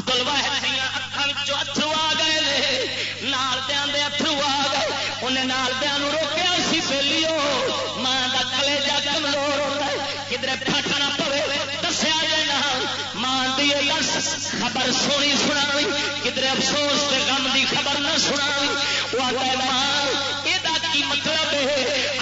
ابدل واحد اکھان اترو آ گئے نال دیا دے اترو آ گئے۔ انہیں نال دیا روکیا سی پہلیو ماں کا کلے جا کمزور ہوتا ہے کدھر پھٹ نہ پوے، دسیا جائے ماں دی دس خبر سونی سنا کدھر افسوس کے غم دی خبر نہ سنا وہ ماں یہ کی مطلب ہے؟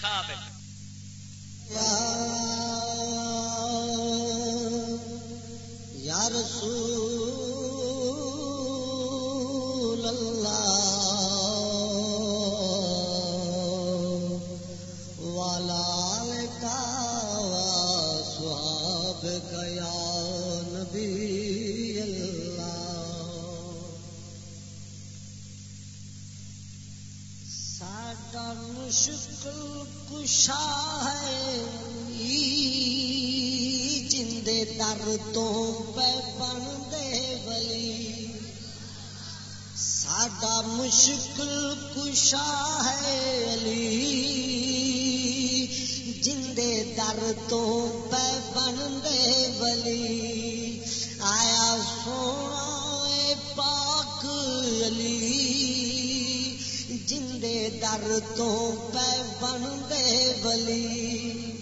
خواب ہے۔ یا رسول مشکل کشا ہے جندے در تو پہ بن دے بلی ساڈا مشکل کشا ہے علی۔ جندے در تو پہ بن دے آیا سونا در تو پہ بن دے بلی